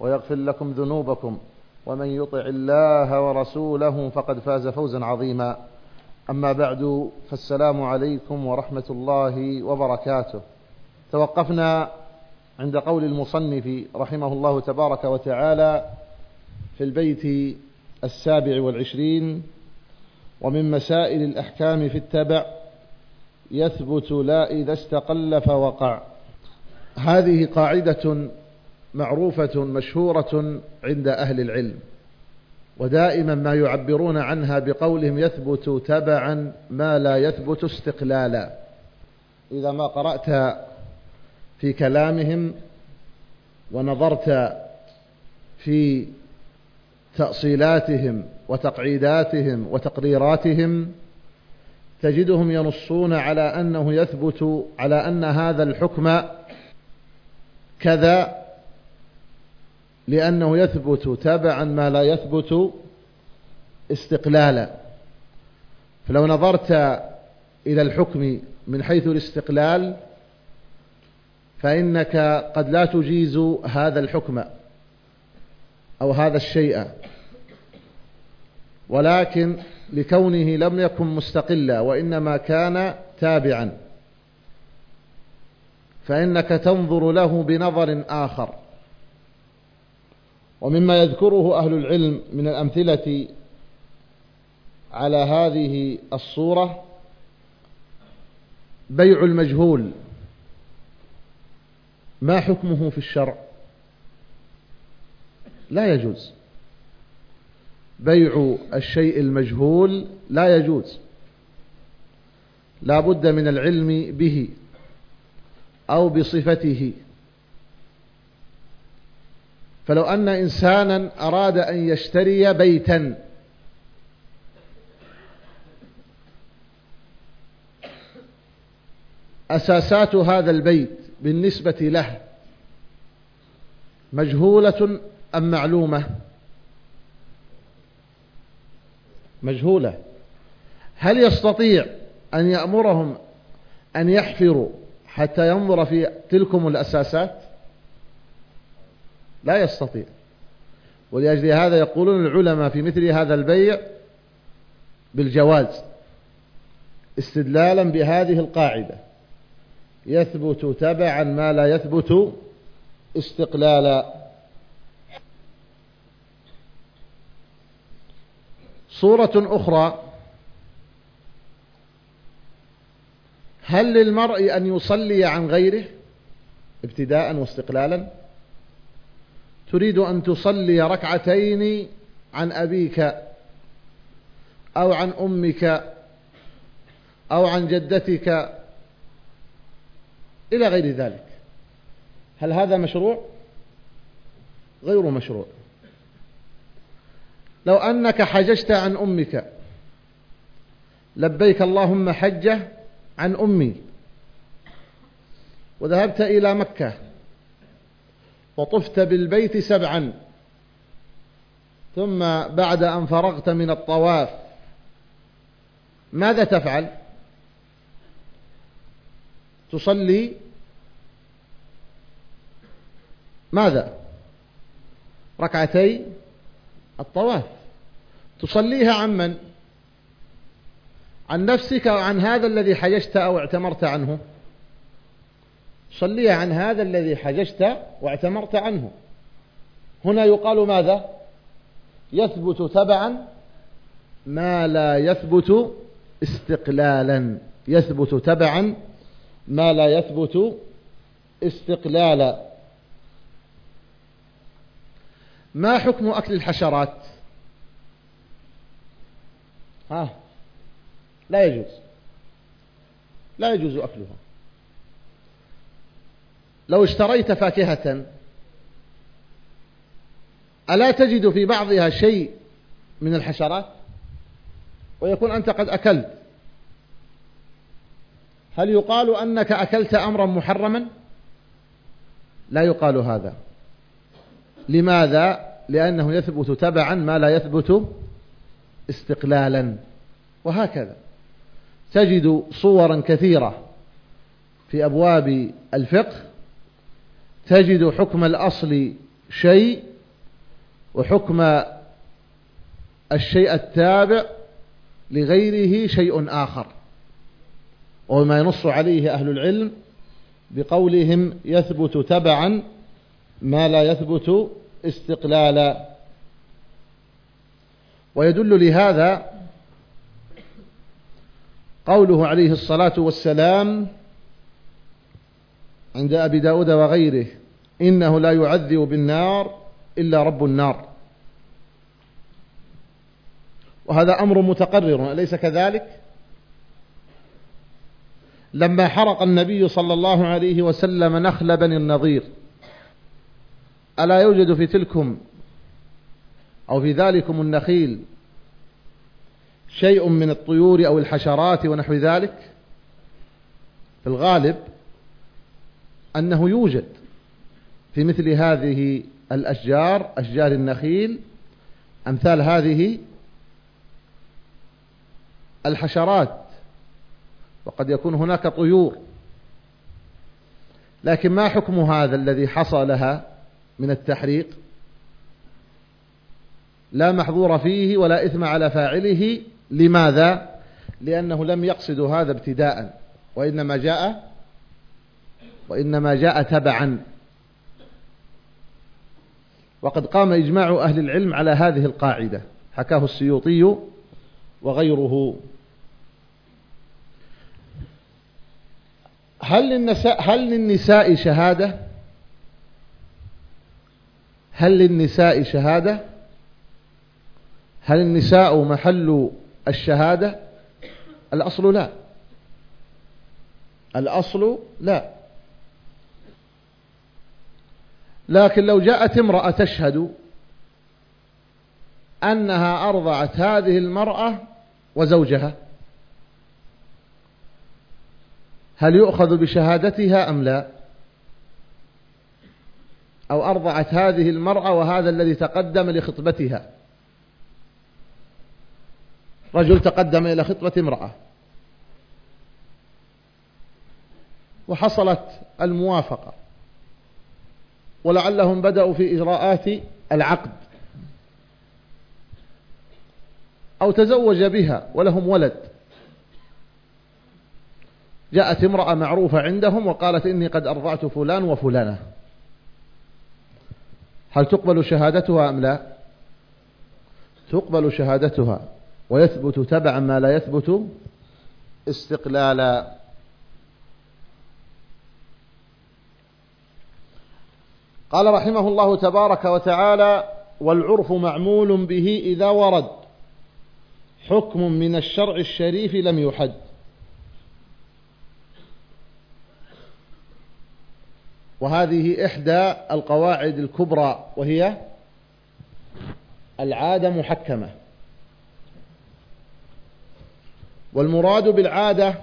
ويغفر لكم ذنوبكم ومن يطع الله ورسوله فقد فاز فوزا عظيما. أما بعد فالسلام عليكم ورحمة الله وبركاته. توقفنا عند قول المصنف رحمه الله تبارك وتعالى في البيت السابع والعشرين ومن مسائل الأحكام في التبع يثبت لا إذا استقل فوقع. هذه قاعدة معروفة مشهورة عند أهل العلم ودائما ما يعبرون عنها بقولهم يثبت تبعا ما لا يثبت استقلالا. إذا ما قرأت في كلامهم ونظرت في تأصيلاتهم وتقعيداتهم وتقريراتهم تجدهم ينصون على أنه يثبت على أن هذا الحكم كذا لأنه يثبت تبعا ما لا يثبت استقلالا. فلو نظرت إلى الحكم من حيث الاستقلال فإنك قد لا تجيز هذا الحكم أو هذا الشيء. ولكن لكونه لم يكن مستقلا وإنما كان تابعا فإنك تنظر له بنظر آخر. ومما يذكره أهل العلم من الأمثلة على هذه الصورة بيع المجهول. ما حكمه في الشرع؟ لا يجوز. بيع الشيء المجهول لا يجوز. لا بد من العلم به أو بصفته. فلو أن إنسانا أراد أن يشتري بيتا. أساسات هذا البيت بالنسبة له مجهولة أم معلومة؟ مجهولة. هل يستطيع أن يأمرهم أن يحفروا حتى ينظر في تلكم الأساسات؟ لا يستطيع. ولأجل هذا يقولون العلماء في مثل هذا البيع بالجواز استدلالا بهذه القاعدة. يثبت تبعا ما لا يثبت استقلالا صورة أخرى هل للمرء أن يصلي عن غيره ابتداء واستقلالا؟ تريد أن تصلي ركعتين عن أبيك أو عن أمك أو عن جدتك إلى غير ذلك. هل هذا مشروع؟ غير مشروع. لو أنك حججت عن أمك لبيك اللهم حجة عن أمي وذهبت إلى مكة وطفت بالبيت سبعا. ثم بعد أن فرغت من الطواف ماذا تفعل؟ تصلي؟ ماذا؟ ركعتي؟ الطواف. تصليها عن من؟ عن نفسك أو عن هذا الذي حججت أو اعتمرت عنه؟ صليها عن هذا الذي حججت واعتمرت عنه. هنا يقال ماذا؟ يثبت تبعا ما لا يثبت استقلالا. يثبت تبعا ما لا يثبت استقلالا. ما حكم أكل الحشرات؟ ها لا يجوز. لا يجوز أكلها. لو اشتريت فاكهة ألا تجد في بعضها شيء من الحشرات؟ ويكون أنت قد أكلت. هل يقال أنك أكلت أمرا محرما؟ لا يقال هذا. لماذا؟ لأنه يثبت تبعا ما لا يثبت استقلالا. وهكذا. تجد صورا كثيرة في أبواب الفقه تجد حكم الأصل شيء وحكم الشيء التابع لغيره شيء آخر. وما ينص عليه أهل العلم بقولهم يثبت تبعا ما لا يثبت استقلالا ويدل لهذا قوله عليه الصلاة والسلام عند أبي داود وغيره إنه لا يعذب بالنار إلا رب النار. وهذا أمر متقرر أليس كذلك؟ لما حرق النبي صلى الله عليه وسلم نخل بني النظير ألا يوجد في تلكم أو في ذلكم النخيل شيء من الطيور أو الحشرات ونحو ذلك؟ في الغالب أنه يوجد في مثل هذه الأشجار أشجار النخيل أمثال هذه الحشرات وقد يكون هناك طيور. لكن ما حكم هذا الذي حصل لها من التحريق؟ لا محظور فيه ولا إثم على فاعله. لماذا؟ لأنه لم يقصد هذا ابتداء وإنما جاء وإنما جاء تبعا. وقد قام إجماع أهل العلم على هذه القاعدة. حكاه السيوطي وغيره. هل للنساء, هل للنساء شهادة؟ هل للنساء شهادة؟ هل النساء محل الشهادة؟ الأصل لا. الأصل لا. لكن لو جاءت امرأة تشهد أنها أرضعت هذه المرأة وزوجها هل يؤخذ بشهادتها أم لا؟ أو أرضعت هذه المرأة وهذا الذي تقدم لخطبتها؟ رجل تقدم إلى خطبة امرأة. وحصلت الموافقة. ولعلهم بدأوا في إجراءات العقد. أو تزوج بها ولهم ولد. جاءت امرأة معروفة عندهم وقالت إني قد أرضعت فلان وفلانة. هل تقبل شهادتها أم لا؟ تقبل شهادتها ويثبت تبعا ما لا يثبت استقلالا. قال رحمه الله تبارك وتعالى والعرف معمول به إذا ورد. حكم من الشرع الشريف لم يحد. وهذه إحدى القواعد الكبرى وهي العادة محكمة. والمراد بالعادة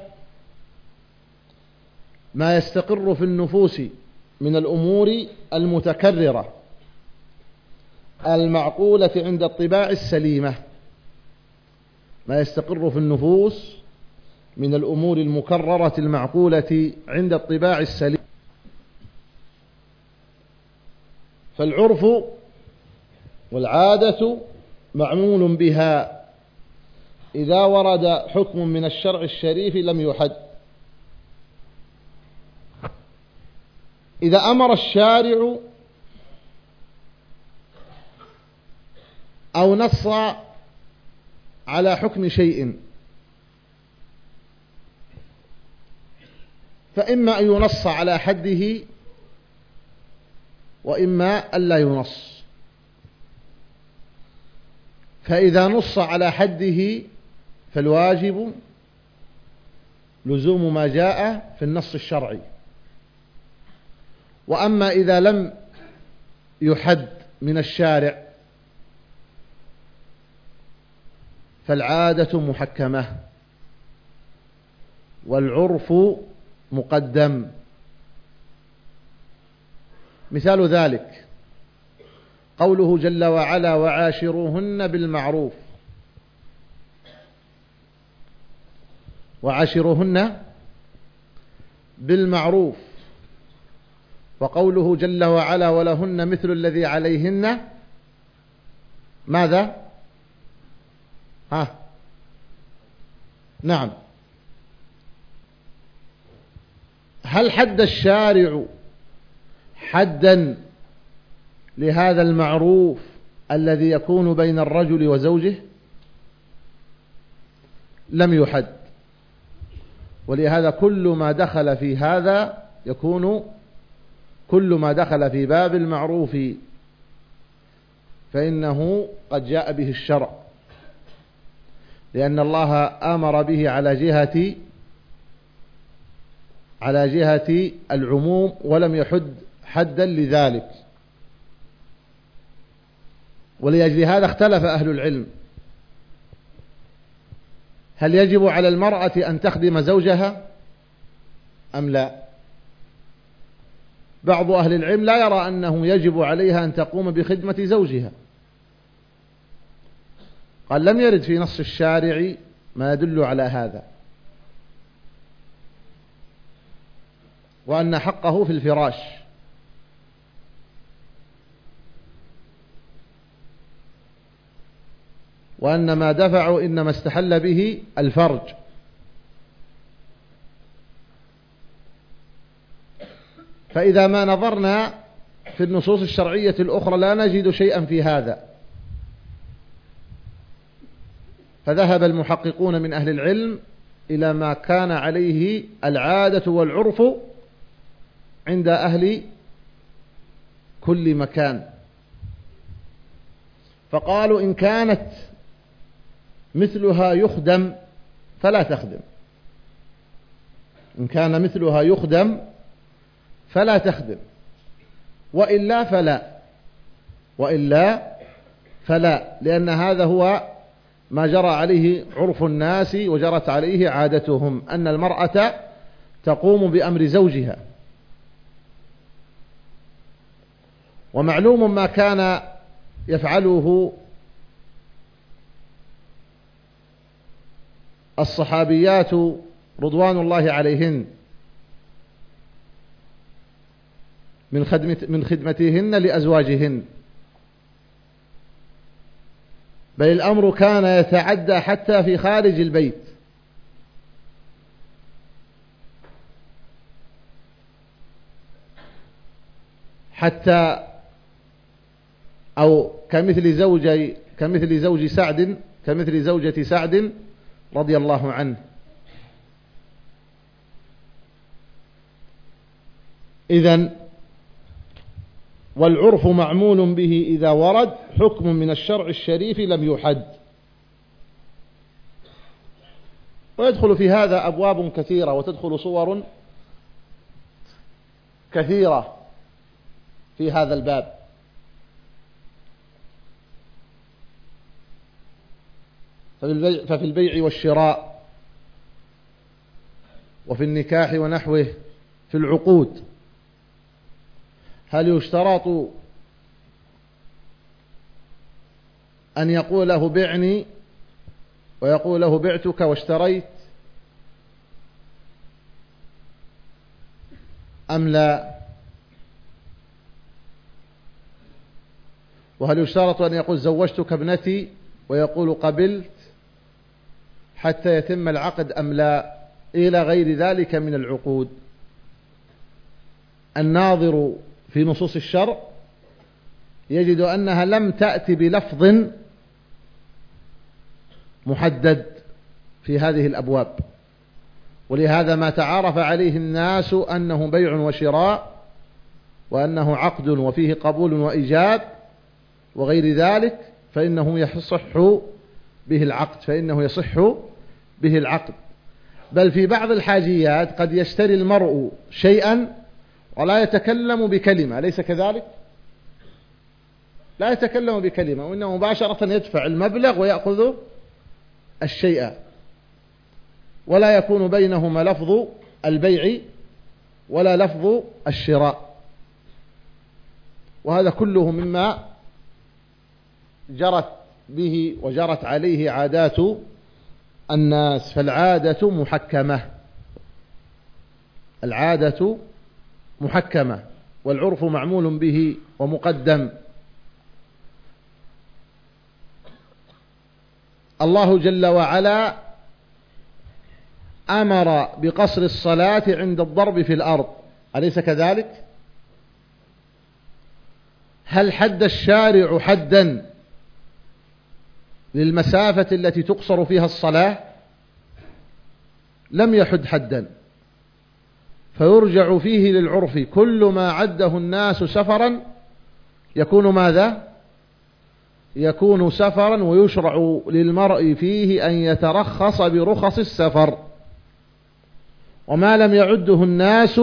ما يستقر في النفوس من الأمور المتكررة المعقولة عند الطباع السليمة ما يستقر في النفوس من الأمور المكررة المعقولة عند الطباع السليمة فالعرف والعادة معمول بها إذا ورد حكم من الشرع الشريف لم يحد. إذا أمر الشارع أو نص على حكم شيء فإما أن ينص على حده وإما ألا ينص. فإذا نص على حده فالواجب لزوم ما جاء في النص الشرعي. وأما إذا لم يحد من الشارع فالعادة محكمة والعرف مقدم. مثال ذلك قوله جل وعلا وعاشروهن بالمعروف وعاشروهن بالمعروف. وقوله جل وعلا ولهن مثل الذي عليهن. ماذا؟ ها؟ نعم. هل حد الشارع حدا لهذا المعروف الذي يكون بين الرجل وزوجه؟ لم يحد. ولهذا كل ما دخل في هذا يكون كل ما دخل في باب المعروف فإنه قد جاء به الشرع لأن الله أمر به على جهة على جهة العموم ولم يحد حدا لذلك. ولأجل هذا اختلف أهل العلم. هل يجب على المرأة أن تخدم زوجها أم لا؟ بعض أهل العلم لا يرى أنه يجب عليها أن تقوم بخدمة زوجها. قال لم يرد في نص الشارع ما يدل على هذا. وأن حقه في الفراش. وأن ما دفعوا إنما استحل به الفرج. فإذا ما نظرنا في النصوص الشرعية الأخرى لا نجد شيئا في هذا. فذهب المحققون من أهل العلم إلى ما كان عليه العادة والعرف عند أهل كل مكان. فقالوا إن كانت مثلها يخدم فلا تخدم. إن كان مثلها يخدم فلا تخدم. وإلا فلا. وإلا فلا. لأن هذا هو ما جرى عليه عرف الناس وجرت عليه عادتهم أن المرأة تقوم بأمر زوجها. ومعلوم ما كان يفعله الصحابيات رضوان الله عليهن. من خدمة من خدمتهن لأزواجهن. بل الأمر كان يتعدى حتى في خارج البيت. حتى أو كمثل زوجي كمثل زوج سعد كمثل زوجة سعد رضي الله عنه. إذن والعرف معمول به إذا ورد حكم من الشرع الشريف لم يحد. ويدخل في هذا أبواب كثيرة وتدخل صور كثيرة في هذا الباب. ففي البيع والشراء وفي النكاح ونحوه في العقود. هل يشترط أن يقول له بعني ويقول له بعتك واشتريت أم لا؟ وهل يشترط أن يقول زوجتك ابنتي ويقول قبلت حتى يتم العقد أم لا؟ إلى غير ذلك من العقود. الناظر في نصوص الشرع يجد أنها لم تأتي بلفظ محدد في هذه الأبواب. ولهذا ما تعارف عليه الناس أنه بيع وشراء وأنه عقد وفيه قبول وإيجاب وغير ذلك فإنه يصح به العقد فإنه يصح به العقد. بل في بعض الحاجيات قد يشتري المرء شيئا ولا يتكلم بكلمة أليس كذلك؟ لا يتكلم بكلمة وإنه مباشرة يدفع المبلغ ويأخذ الشيء. ولا يكون بينهما لفظ البيع ولا لفظ الشراء. وهذا كله مما جرت به وجرت عليه عادات الناس فالعادة محكمة. العادة محكمة والعرف معمول به ومقدم. الله جل وعلا أمر بقصر الصلاة عند الضرب في الأرض. أليس كذلك؟ هل حد الشارع حدا للمسافة التي تقصر فيها الصلاة؟ لم يحد حدا. فيرجع فيه للعرف. كل ما عده الناس سفرا يكون ماذا؟ يكون سفرا ويشرع للمرء فيه أن يترخص برخص السفر. وما لم يعده الناس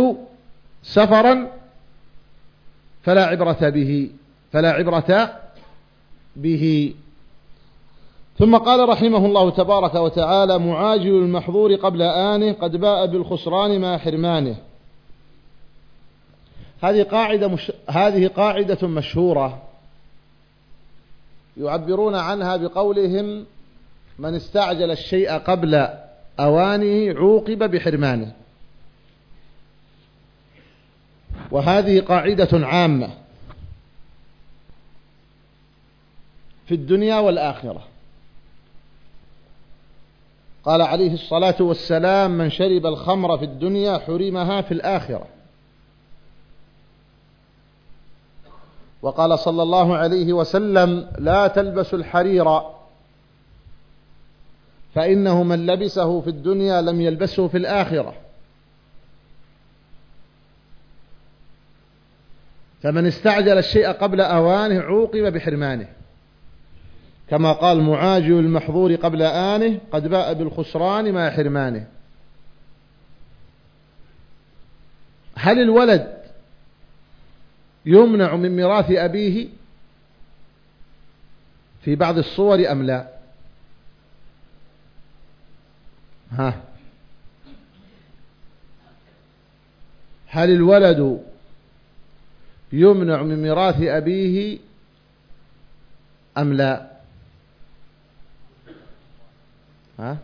سفرا فلا عبرة به فلا عبرة به. ثم قال رحمه الله تبارك وتعالى معاجل المحظور قبل آنه قد باء بالخسران مع حرمانه. هذه قاعدة مش... هذه قاعدة مشهورة. يعبرون عنها بقولهم من استعجل الشيء قبل أوانه عوقب بحرمانه. وهذه قاعدة عامة في الدنيا والآخرة. قال عليه الصلاة والسلام من شرب الخمر في الدنيا حرمها في الآخرة. وقال صلى الله عليه وسلم لا تلبسوا الحرير. فإنه من لبسه في الدنيا لم يلبسه في الآخرة. فمن استعجل الشيء قبل أوانه عوقب بحرمانه. كما قال معاجل المحظور قبل آنه قد باء بالخسران مع حرمانه. هل الولد يمنع من ميراث أبيه في بعض الصور أم لا؟ ها. هل الولد يمنع من ميراث أبيه أم لا؟ ها.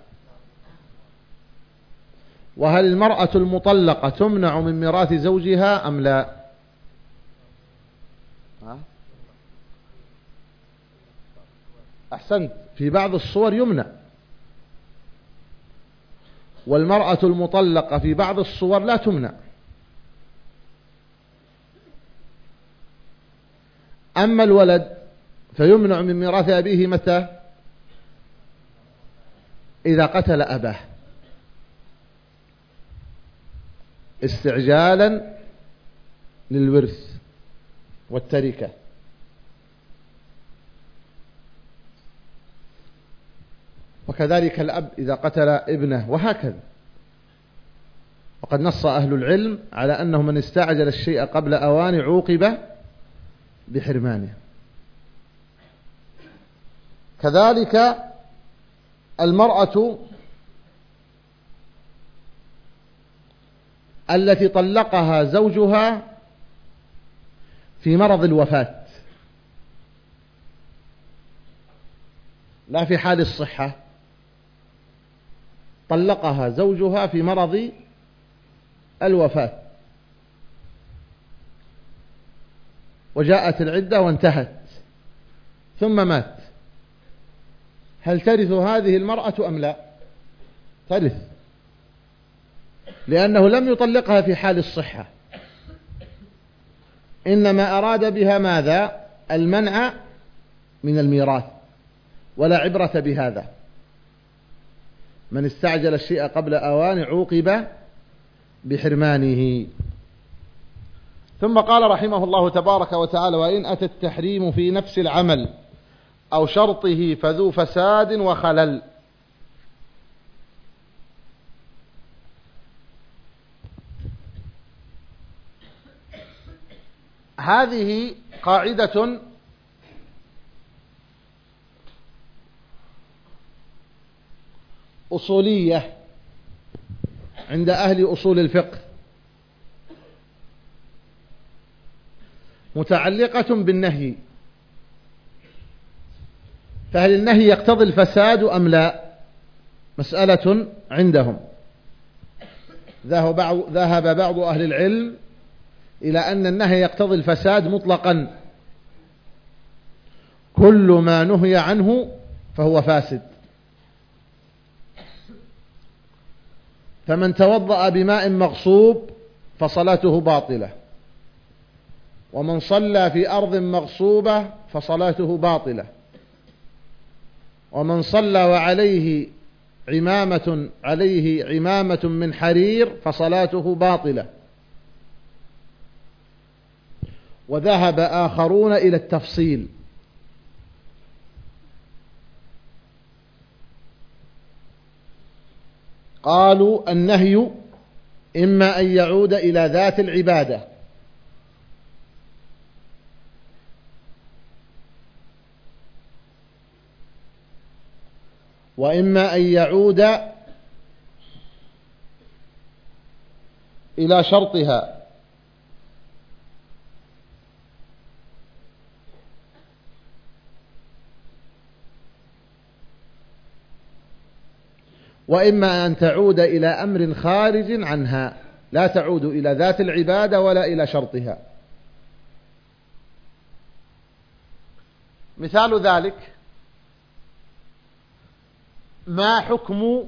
وهل المرأة المطلقة تمنع من ميراث زوجها أم لا؟ أحسنت. في بعض الصور يمنع. والمرأة المطلقة في بعض الصور لا تمنع. أما الولد فيمنع من ميراث أبيه متى؟ إذا قتل أباه. استعجالا للورث. والتركة. وكذلك الأب إذا قتل ابنه وهكذا. وقد نص أهل العلم على أنه من استعجل الشيء قبل أوان عوقب بحرمانه. كذلك المرأة التي طلقها زوجها في مرض الوفاة. لا في حال الصحة. طلقها زوجها في مرض الوفاة. وجاءت العدة وانتهت. ثم مات. هل ترث هذه المرأة أم لا؟ ترث. لأنه لم يطلقها في حال الصحة. إنما أراد بها ماذا؟ المنع من الميراث ولا عبرة بهذا. من استعجل الشيء قبل أوان عوقب بحرمانه. ثم قال رحمه الله تبارك وتعالى وإن أتى التحريم في نفس العمل أو شرطه فذو فساد وخلل. هذه قاعدة أصولية عند أهل أصول الفقه. متعلقة بالنهي. فهل النهي يقتضي الفساد أم لا؟ مسألة عندهم. ذهب بعض, أهل العلم إلى أن النهي يقتضي الفساد مطلقا. كل ما نهي عنه فهو فاسد. فمن توضأ بماء مغصوب فصلاته باطلة. ومن صلى في أرض مغصوبة فصلاته باطلة. ومن صلى وعليه عمامة عليه عمامة من حرير فصلاته باطلة. وذهب آخرون إلى التفصيل. قالوا النهي إما أن يعود إلى ذات العبادة. وإما أن يعود إلى شرطها. وإما أن تعود إلى أمر خارج عنها لا تعود إلى ذات العبادة ولا إلى شرطها. مثال ذلك ما حكم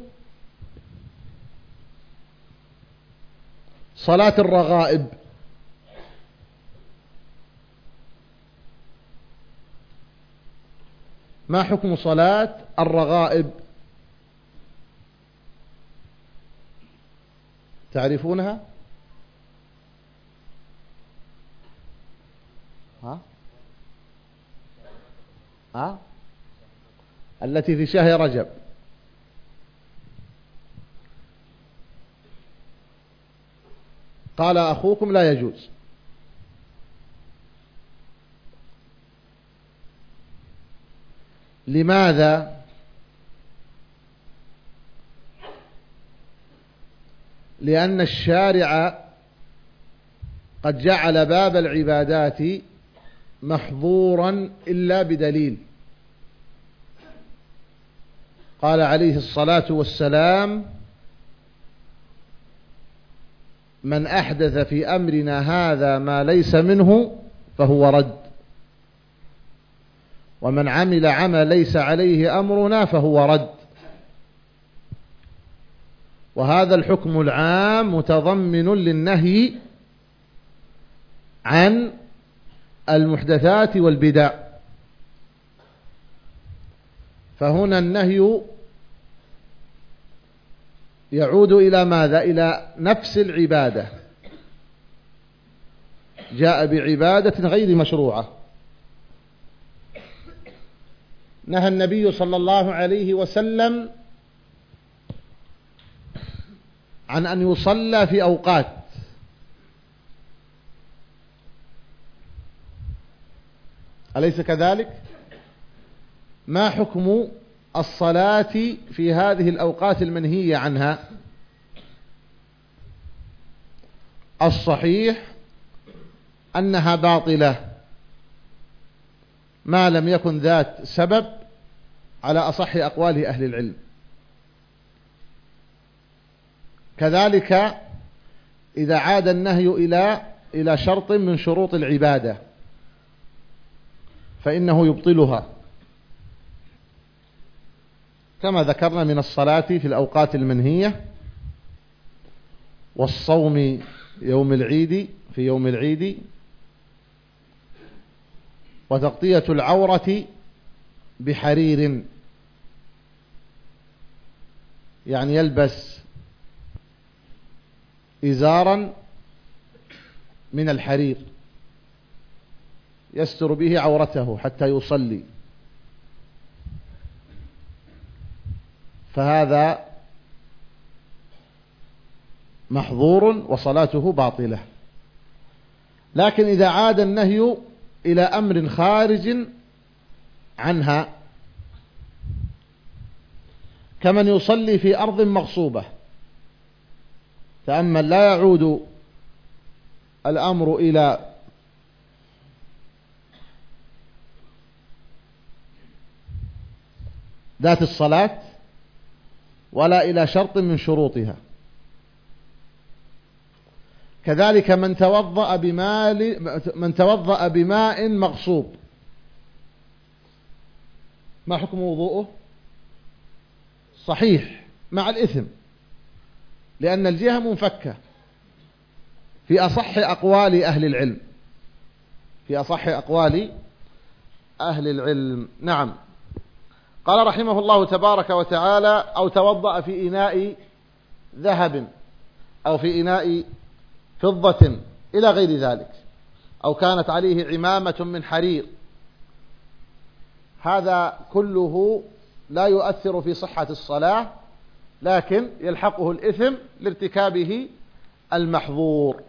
صلاة الرغائب؟ ما حكم صلاة الرغائب؟ تعرفونها؟ ها؟ ها؟ التي في شهر رجب. قال أخوكم لا يجوز. لماذا؟ لأن الشارع قد جعل باب العبادات محظورا إلا بدليل. قال عليه الصلاة والسلام من أحدث في أمرنا هذا ما ليس منه فهو رد. ومن عمل عمل ليس عليه أمرنا فهو رد. وهذا الحكم العام متضمن للنهي عن المحدثات والبدع. فهنا النهي يعود إلى ماذا؟ إلى نفس العبادة. جاء بعبادة غير مشروعة. نهى النبي صلى الله عليه وسلم عن أن يصلى في أوقات. أليس كذلك؟ ما حكم الصلاة في هذه الأوقات المنهية عنها؟ الصحيح أنها باطلة. ما لم يكن ذات سبب على أصح أقوال أهل العلم. كذلك إذا عاد النهي إلى إلى شرط من شروط العبادة فإنه يبطلها. كما ذكرنا من الصلاة في الأوقات المنهية والصوم يوم العيد في يوم العيد وتغطية العورة بحرير يعني يلبس إزارا من الحرير يستر به عورته حتى يصلي. فهذا محظور وصلاته باطلة. لكن إذا عاد النهي إلى أمر خارج عنها كمن يصلي في أرض مغصوبة تأمل لا يعود الأمر إلى ذات الصلاة ولا إلى شرط من شروطها. كذلك من توضأ بمال من توضأ بماء مغصوب. ما حكم وضوءه؟ صحيح مع الإثم. لأن الجهة منفكة. في أصح أقوال أهل العلم. في أصح أقوال أهل العلم. نعم. قال رحمه الله تبارك وتعالى أو توضأ في إناء ذهب أو في إناء فضة إلى غير ذلك. أو كانت عليه عمامة من حرير. هذا كله لا يؤثر في صحة الصلاة لكن يلحقه الإثم لارتكابه المحظور.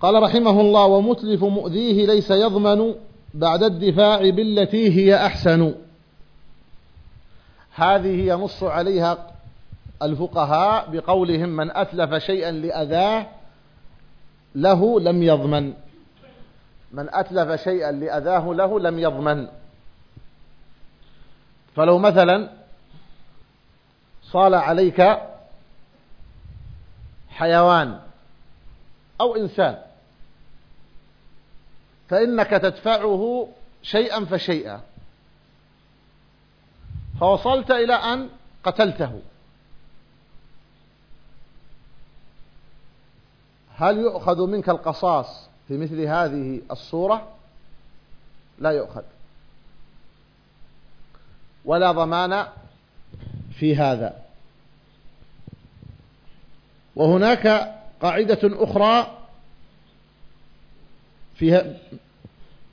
قال رحمه الله ومتلف مؤذيه ليس يضمن بعد الدفاع بالتي هي أحسن. هذه ينص عليها الفقهاء بقولهم من أتلف شيئا لأذاه له لم يضمن. من أتلف شيئا لأذاه له لم يضمن. فلو مثلا صال عليك حيوان أو إنسان. فإنك تدفعه شيئا فشيئا. فوصلت إلى أن قتلته. هل يؤخذ منك القصاص في مثل هذه الصورة؟ لا يؤخذ. ولا ضمان في هذا. وهناك قاعدة أخرى فيها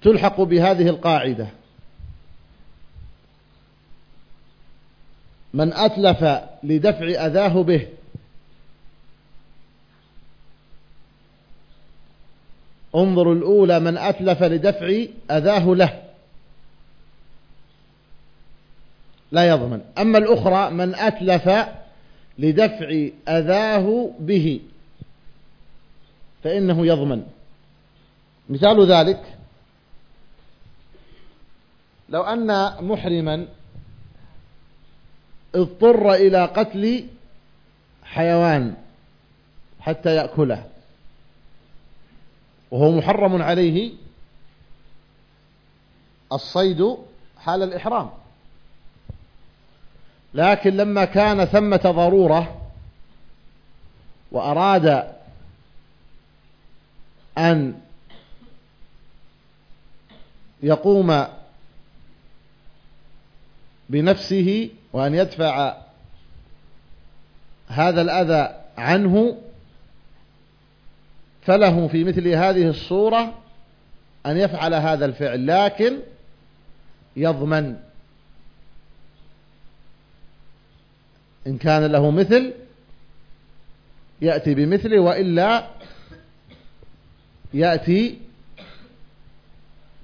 تلحق بهذه القاعدة. من أتلف لدفع أذاه به انظر الأولى من أتلف لدفع أذاه له. لا يضمن. أما الأخرى من أتلف لدفع أذاه به. فإنه يضمن. مثال ذلك لو أن محرما اضطر إلى قتل حيوان حتى يأكله وهو محرم عليه الصيد حال الإحرام. لكن لما كان ثمة ضرورة وأراد أن يقوم بنفسه وأن يدفع هذا الأذى عنه فله في مثل هذه الصورة أن يفعل هذا الفعل لكن يضمن إن كان له مثل يأتي بمثله وإلا يأتي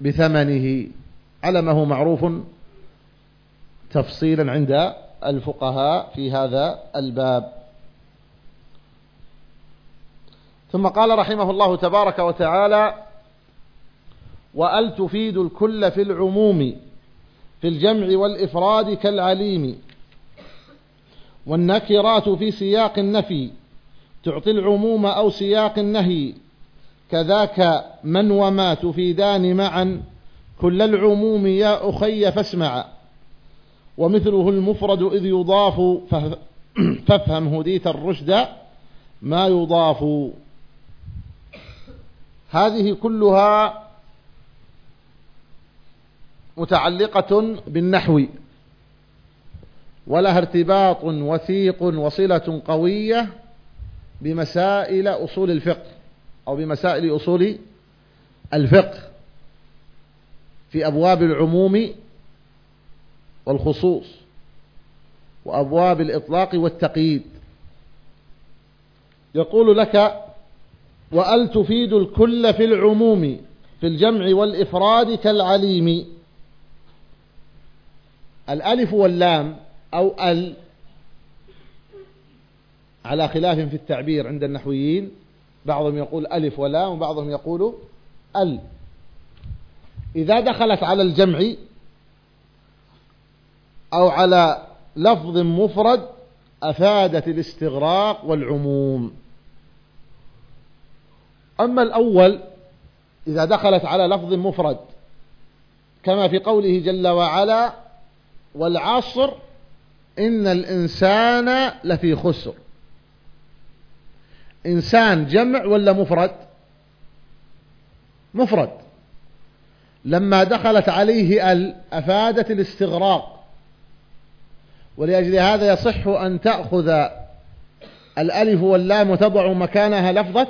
بثمنه. هو معروف تفصيلا عند الفقهاء في هذا الباب. ثم قال رحمه الله تبارك وتعالى وأل تفيد الكل في العموم في الجمع والإفراد كالعليم. والنكرات في سياق النفي تعطي العموم أو سياق النهي. كذاك من وما تفيدان معا كل العموم يا أخي فاسمع. ومثله المفرد إذ يضاف فافهم هديت الرشد ما يضاف. هذه كلها متعلقة بالنحو. ولها ارتباط وثيق وصلة قوية بمسائل أصول الفقه أو بمسائل أصول الفقه في أبواب العموم والخصوص وأبواب الإطلاق والتقييد. يقول لك وأل تفيد الكل في العموم في الجمع والإفراد كالعليم. الألف واللام أو ال على خلاف في التعبير عند النحويين بعضهم يقول ألف ولام وبعضهم يقول ال. إذا دخلت على الجمع أو على لفظ مفرد أفادت الاستغراق والعموم. أما الأول إذا دخلت على لفظ مفرد كما في قوله جل وعلا والعصر إن الإنسان لفي خسر. إنسان جمع ولا مفرد؟ مفرد. لما دخلت عليه ال أفادت الاستغراق. ولأجل هذا يصح أن تأخذ الألف واللام وتضع مكانها لفظة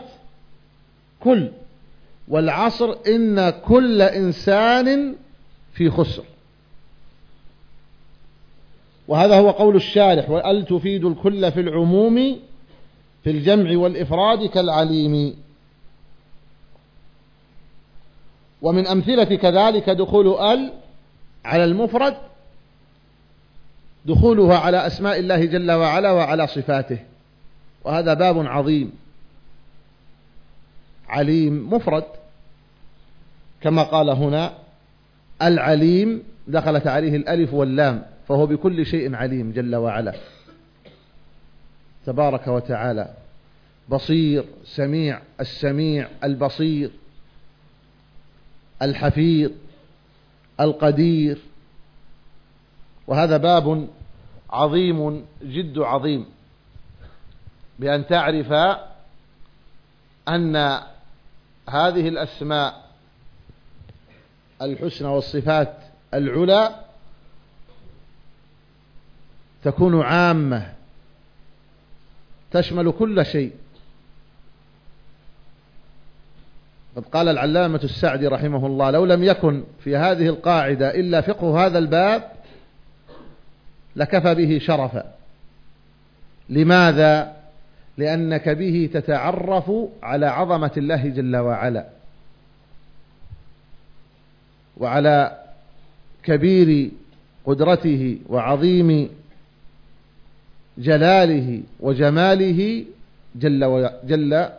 كل. والعصر إن كل إنسان في خسر. وهذا هو قول الشارح وأل تفيد الكل في العموم في الجمع والإفراد كالعليم؟ ومن أمثلة كذلك دخول ال على المفرد دخولها على أسماء الله جل وعلا وعلى صفاته. وهذا باب عظيم. عليم مفرد. كما قال هنا العليم دخلت عليه الألف واللام. فهو بكل شيء عليم جل وعلا. تبارك وتعالى. بصير سميع السميع البصير الحفيظ القدير. وهذا باب عظيم جد عظيم. بأن تعرف أن هذه الأسماء الحسنى والصفات العلى تكون عامة تشمل كل شيء قد قال العلامة السعدي رحمه الله لو لم يكن في هذه القاعدة إلا فقه هذا الباب لكفى به شرفا لماذا؟ لأنك به تتعرف على عظمة الله جل وعلا وعلى كبير قدرته وعظيم جلاله وجماله جل, جل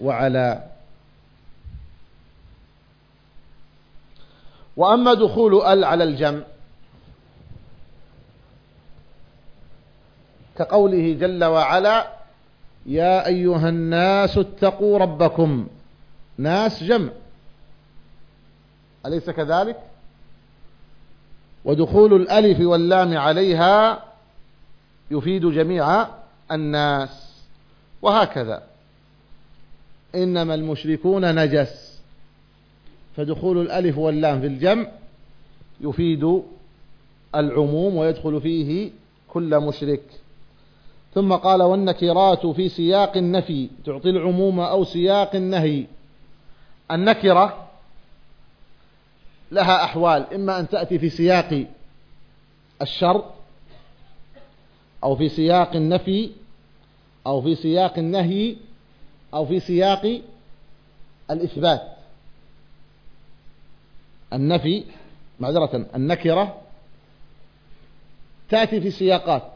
وعلا. وأما دخول ال على الجمع كقوله جل وعلا يا أيها الناس اتقوا ربكم. ناس جمع أليس كذلك؟ ودخول الألف واللام عليها يفيد جميع الناس. وهكذا. إنما المشركون نجس. فدخول الألف واللام في الجمع يفيد العموم ويدخل فيه كل مشرك. ثم قال والنكرات في سياق النفي. تعطي العموم أو سياق النهي. النكرة لها أحوال. إما أن تأتي في سياق الشرط أو في سياق النفي أو في سياق النهي أو في سياق الإثبات. النفي معذرة النكرة تأتي في سياقات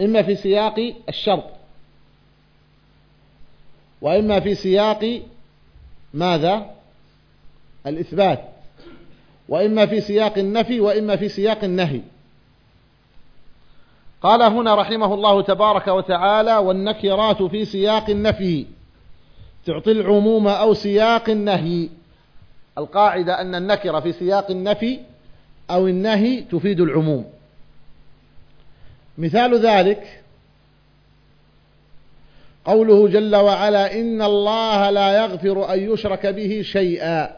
إما في سياق الشرط وإما في سياق ماذا؟ الإثبات وإما في سياق النفي وإما في سياق النهي. قال هنا رحمه الله تبارك وتعالى والنكرات في سياق النفي. تعطي العموم أو سياق النهي. القاعدة أن النكرة في سياق النفي أو النهي تفيد العموم. مثال ذلك قوله جل وعلا إن الله لا يغفر أن يشرك به شيئا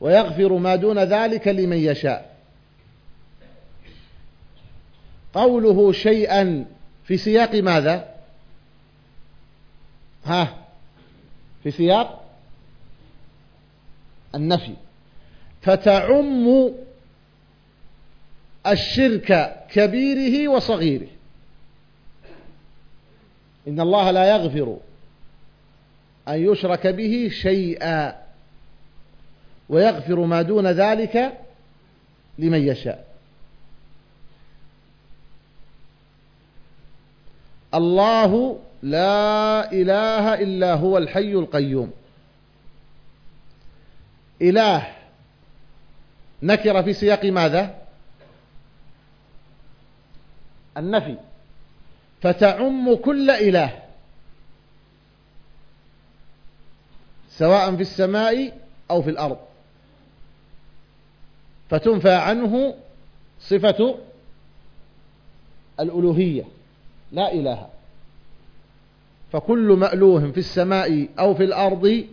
ويغفر ما دون ذلك لمن يشاء. قوله شيئا في سياق ماذا؟ ها في سياق النفي. فتعم الشرك كبيره وصغيره. إن الله لا يغفر أن يشرك به شيئا ويغفر ما دون ذلك لمن يشاء. الله لا إله إلا هو الحي القيوم. إله. نكر في سياق ماذا؟ النفي. فتعم كل إله. سواء في السماء أو في الأرض. فتنفى عنه صفة الألوهية. لا إله. فكل مألوه في السماء أو في الأرض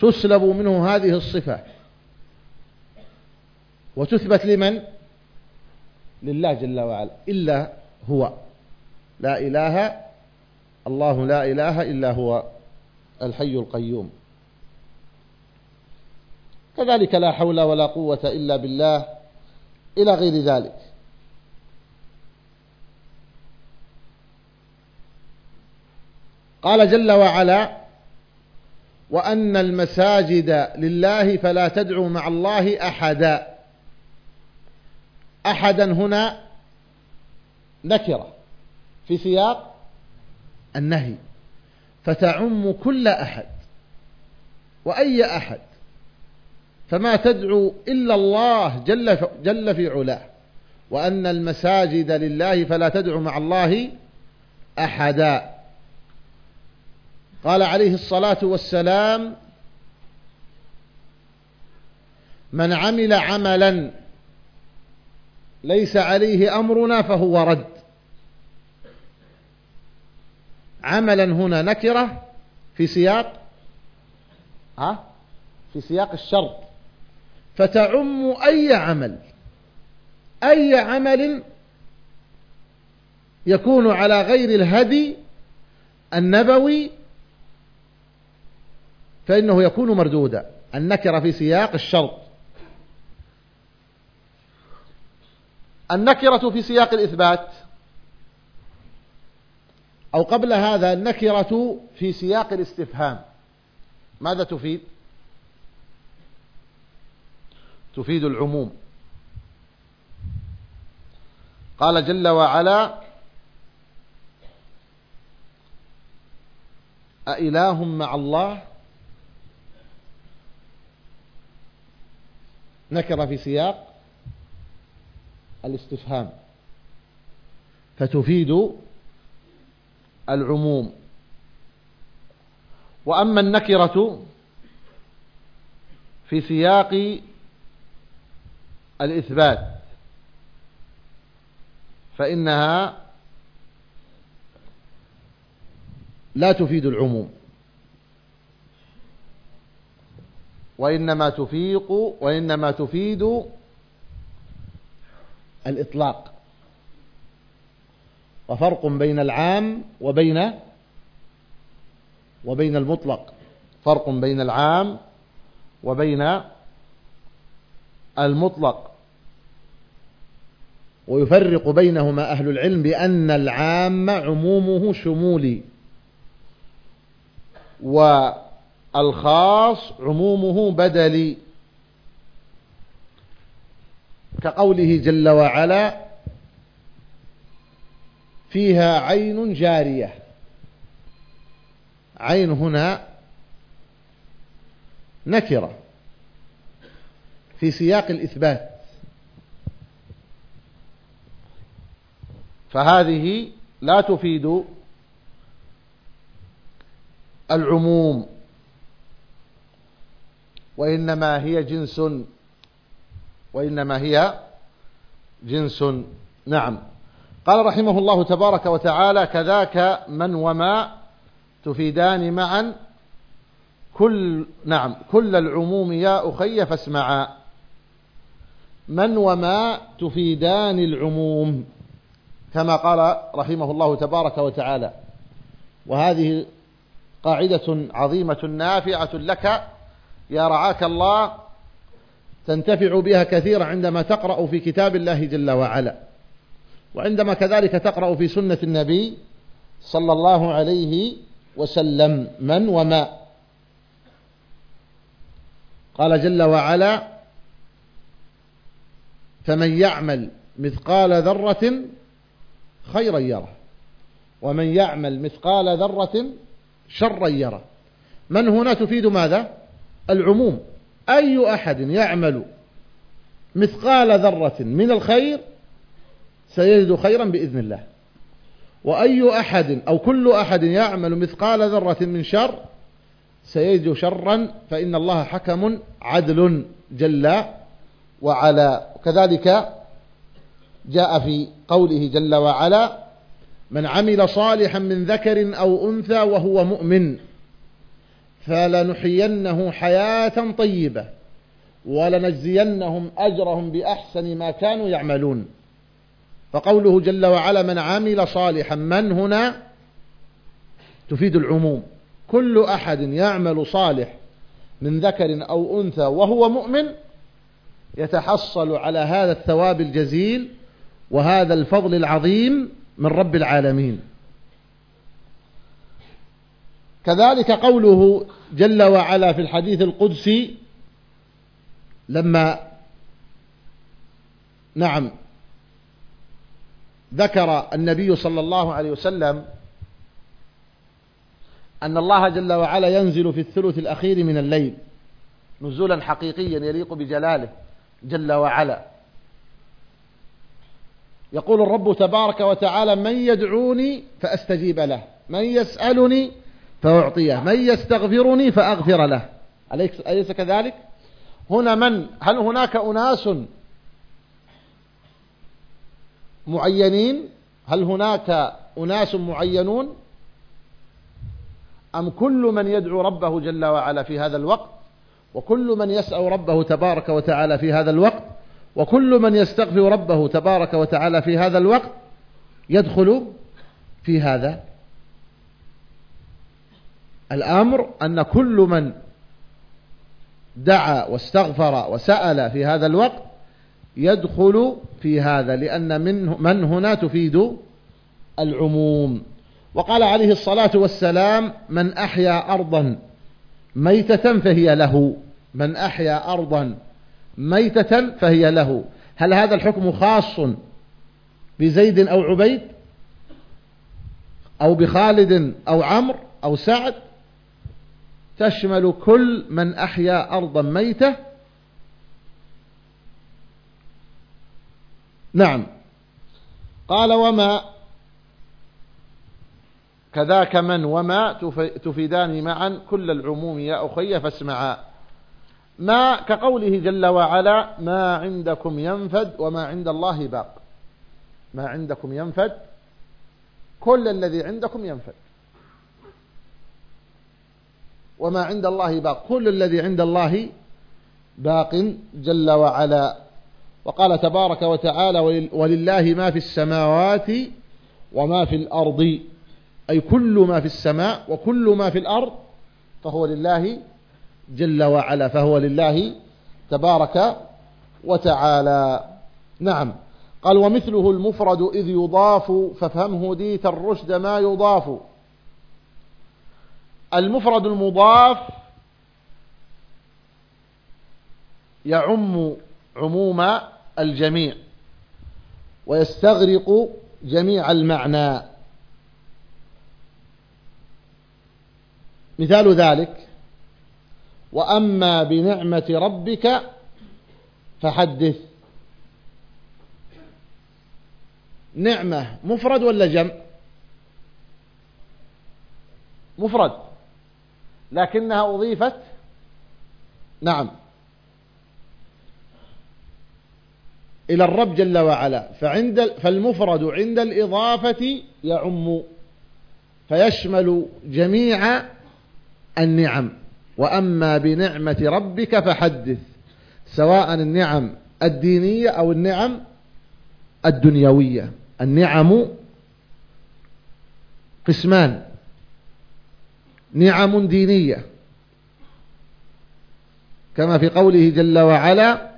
تسلب منه هذه الصفة. وتثبت لمن؟ لله جل وعلا. إلا هو. لا إله. الله لا إله إلا هو الحي القيوم. كذلك لا حول ولا قوة إلا بالله. إلى غير ذلك. قال جل وعلا وأن المساجد لله فلا تدعوا مع الله أحدا. أحدا هنا نكرة في سياق النهي. فتعم كل أحد وأي أحد فما تدعو إلا الله جل, جل في علاه. وأن المساجد لله فلا تدعو مع الله أحدا. قال عليه الصلاة والسلام من عمل عملا ليس عليه أمرنا فهو رد. عملا هنا نكرة في سياق ها؟ في سياق الشرط. فتعم أي عمل أي عمل يكون على غير الهدي النبوي فإنه يكون مردودا. النكرة في سياق الشرط. النكرة في سياق الإثبات. أو قبل هذا النكرة في سياق الاستفهام. ماذا تفيد؟ تفيد العموم. قال جل وعلا أإله مع الله؟ نكر في سياق الاستفهام فتفيد العموم. وأما النكرة في سياق الإثبات فإنها لا تفيد العموم. وإنما تفيق وإنما تفيد الإطلاق. وفرق بين العام وبين وبين المطلق. فرق بين العام وبين المطلق. ويفرق بينهما أهل العلم بأن العام عمومه شمولي. والخاص عمومه بدلي. كقوله جل وعلا فيها عين جارية. عين هنا نكرة في سياق الإثبات. فهذه لا تفيد العموم. وإنما هي جنس وإنما هي جنس. نعم. قال رحمه الله تبارك وتعالى كذاك من وما تفيدان معا كل نعم كل العموم يا أخي فاسمعا. من وما تفيدان العموم؟ كما قال رحمه الله تبارك وتعالى. وهذه قاعدة عظيمة نافعة لك يا رعاك الله تنتفع بها كثيرا عندما تقرأ في كتاب الله جل وعلا. وعندما كذلك تقرأ في سنة النبي صلى الله عليه وسلم من وما. قال جل وعلا فمن يعمل مثقال ذرة خيرا يره ومن يعمل مثقال ذرة شرا يره. من هنا تفيد ماذا؟ العموم أي أحد يعمل مثقال ذرة من الخير سيجد خيرا بإذن الله. وأي أحد أو كل أحد يعمل مثقال ذرة من شر سيجد شرا فإن الله حكم عدل جل وعلا. وكذلك جاء في قوله جل وعلا من عمل صالحا من ذكر أو أنثى وهو مؤمن فلنحيينه حياة طيبة ولنجزينهم أجرهم بأحسن ما كانوا يعملون. فقوله جل وعلا من عمل صالحا من هنا؟ تفيد العموم. كل أحد يعمل صالح من ذكر أو أنثى وهو مؤمن يتحصل على هذا الثواب الجزيل وهذا الفضل العظيم من رب العالمين. كذلك قوله جل وعلا في الحديث القدسي لما نعم ذكر النبي صلى الله عليه وسلم أن الله جل وعلا ينزل في الثلث الأخير من الليل نزولا حقيقيا يليق بجلاله جل وعلا. يقول الرب تبارك وتعالى من يدعوني فأستجيب له من يسألني فأعطيه. من يستغفرني فأغفر له. أليس كذلك؟ هنا من؟ هل هناك أناس معينين؟ هل هناك أناس معينون؟ أم كل من يدعو ربه جل وعلا في هذا الوقت؟ وكل من يسأل ربه تبارك وتعالى في هذا الوقت؟ وكل من يستغفر ربه تبارك وتعالى في هذا الوقت؟ يدخل في هذا. الأمر أن كل من دعا واستغفر وسأل في هذا الوقت يدخل في هذا لأن من, من هنا تفيد العموم. وقال عليه الصلاة والسلام من أحيا أرضا ميتة فهي له. من أحيا أرضا ميتة فهي له. هل هذا الحكم خاص بزيد أو عبيد؟ أو بخالد أو عمرو أو سعد؟ تشمل كل من أحيا أرضا ميتة. نعم. قال وما كذاك من وما تفيدان معا كل العموم يا أخي فاسمعا. ما كقوله جل وعلا ما عندكم ينفد وما عند الله باق. ما عندكم ينفد كل الذي عندكم ينفد. وما عند الله باق. كل الذي عند الله باق جل وعلا. وقال تبارك وتعالى ولله ما في السماوات وما في الأرض. أي كل ما في السماء وكل ما في الأرض فهو لله جل وعلا فهو لله تبارك وتعالى. نعم. قال ومثله المفرد إذ يضاف فافهمه ديت الرشد ما يضاف. المفرد المضاف يعم عموم الجميع ويستغرق جميع المعنى. مثال ذلك وأما بنعمة ربك فحدث. نعمة مفرد ولا جمع؟ مفرد. لكنها أضيفت نعم إلى الرب جل وعلا. فعند فالمفرد عند الإضافة يعم فيشمل جميع النعم. وأما بنعمة ربك فحدث سواء النعم الدينية أو النعم الدنيوية. النعم قسمان. نعم دينية. كما في قوله جل وعلا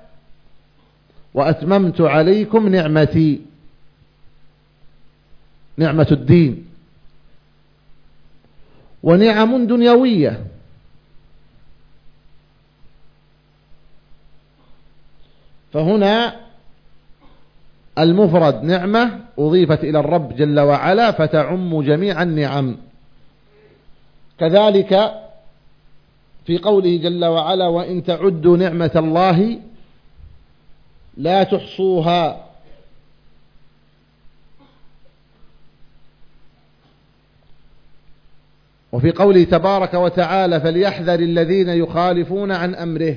وأتممت عليكم نعمتي. نعمة الدين. ونعم دنيوية. فهنا المفرد نعمة أضيفت إلى الرب جل وعلا فتعم جميع النعم. كذلك في قوله جل وعلا وإن تعدوا نعمة الله لا تحصوها وفي قوله تبارك وتعالى فليحذر الذين يخالفون عن أمره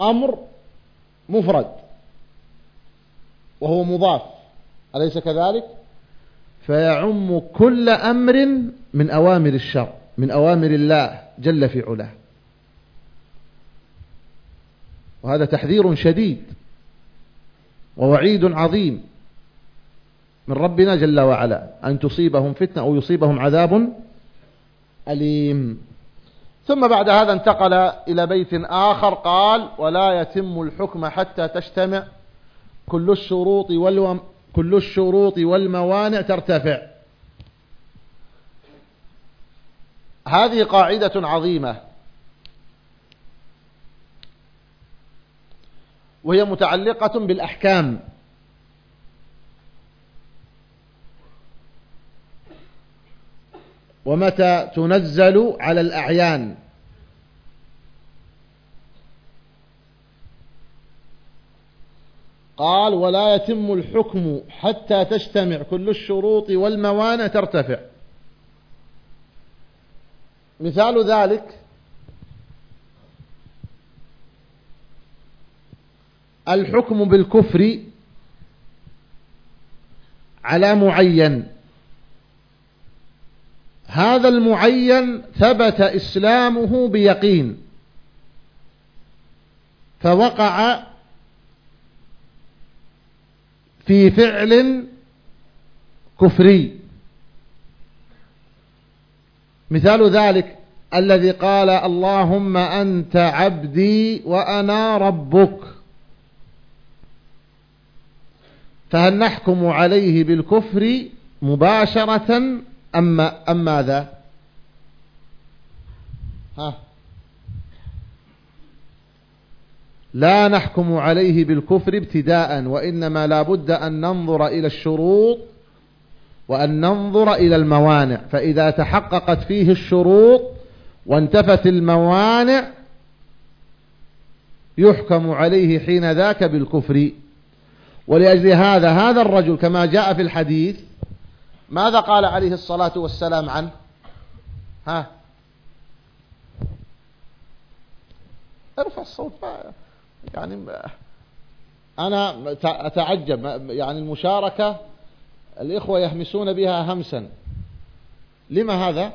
أمر مفرد وهو مضاف أليس كذلك؟ فيعم كل أمر من أوامر الشر من أوامر الله جل في علاه وهذا تحذير شديد ووعيد عظيم من ربنا جل وعلا أن تصيبهم فتنة أو يصيبهم عذاب أليم ثم بعد هذا انتقل إلى بيت آخر قال ولا يتم الحكم حتى تجتمع كل الشروط. كل الشروط والموانع ترتفع. هذه قاعدة عظيمة. وهي متعلقة بالأحكام. ومتى تنزل على الأعيان. قال ولا يتم الحكم حتى تجتمع كل الشروط والموانع ترتفع. مثال ذلك الحكم بالكفر على معين. هذا المعين ثبت إسلامه بيقين فوقع في فعل كفري. مثال ذلك الذي قال اللهم أنت عبدي وأنا ربك. فهل نحكم عليه بالكفر مباشرة أم ماذا؟ ها. لا نحكم عليه بالكفر ابتداء وإنما لا بد أن ننظر إلى الشروط وأن ننظر إلى الموانع. فإذا تحققت فيه الشروط وانتفت الموانع يحكم عليه حين ذاك بالكفر. ولأجل هذا هذا الرجل كما جاء في الحديث ماذا قال عليه الصلاة والسلام عنه؟ ها؟ ارفع الصوت يعني أنا أتعجب يعني المشاركة الإخوة يهمسون بها همسا. لما هذا؟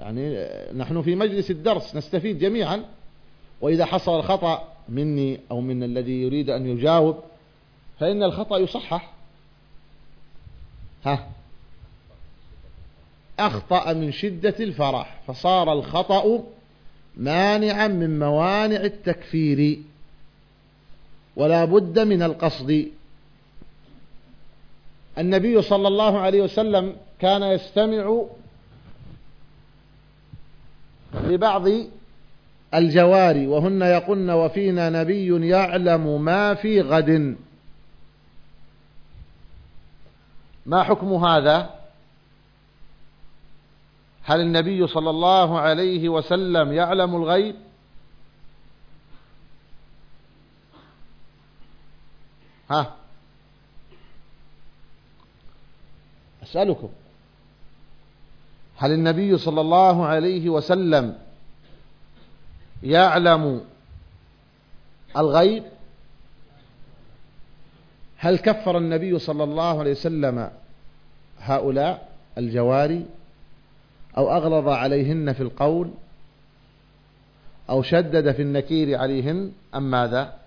يعني نحن في مجلس الدرس نستفيد جميعا وإذا حصل الخطأ مني أو من الذي يريد أن يجاوب فإن الخطأ يصحح. ها؟ أخطأ من شدة الفرح فصار الخطأ مانعا من موانع التكفير ولا بد من القصد. النبي صلى الله عليه وسلم كان يستمع لبعض الجواري وهن يقولن وفينا نبي يعلم ما في غد. ما حكم هذا؟ هل النبي صلى الله عليه وسلم يعلم الغيب؟ ها. أسألكم. هل النبي صلى الله عليه وسلم يعلم الغيب؟ هل كفر النبي صلى الله عليه وسلم هؤلاء الجواري؟ أو أغلظ عليهن في القول أو شدد في النكير عليهن أم ماذا؟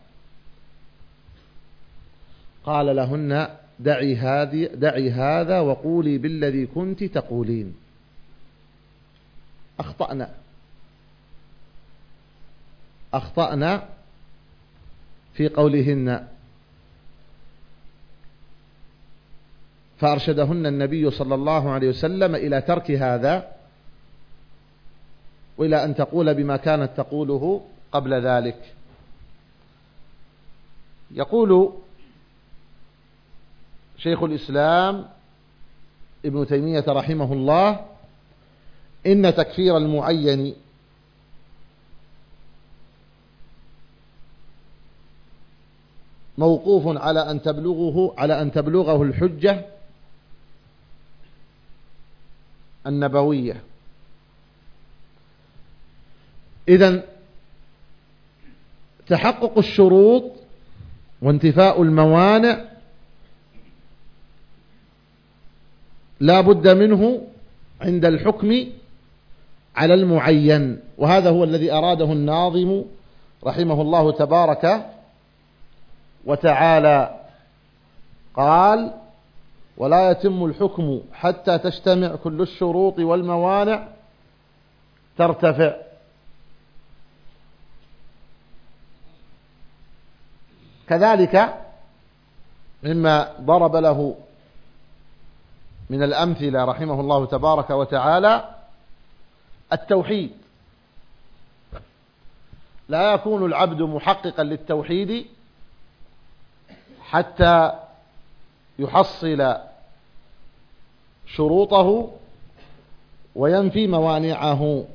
قال لهن دعي, هذه دعي هذا وقولي بالذي كنت تقولين. أخطأنا. أخطأنا في قولهن. فأرشدهن النبي صلى الله عليه وسلم إلى ترك هذا. وإلى أن تقول بما كانت تقوله قبل ذلك. يقول شيخ الإسلام ابن تيمية رحمه الله إن تكفير المعين موقوف على أن تبلغه على أن تبلغه الحجة النبوية. إذا تحقق الشروط وانتفاء الموانع لا بد منه عند الحكم على المعين وهذا هو الذي أراده الناظم رحمه الله تبارك وتعالى. قال ولا يتم الحكم حتى تجتمع كل الشروط والموانع ترتفع. كذلك مما ضرب له من الأمثلة رحمه الله تبارك وتعالى التوحيد. لا يكون العبد محققا للتوحيد حتى يحصل شروطه وينفي موانعه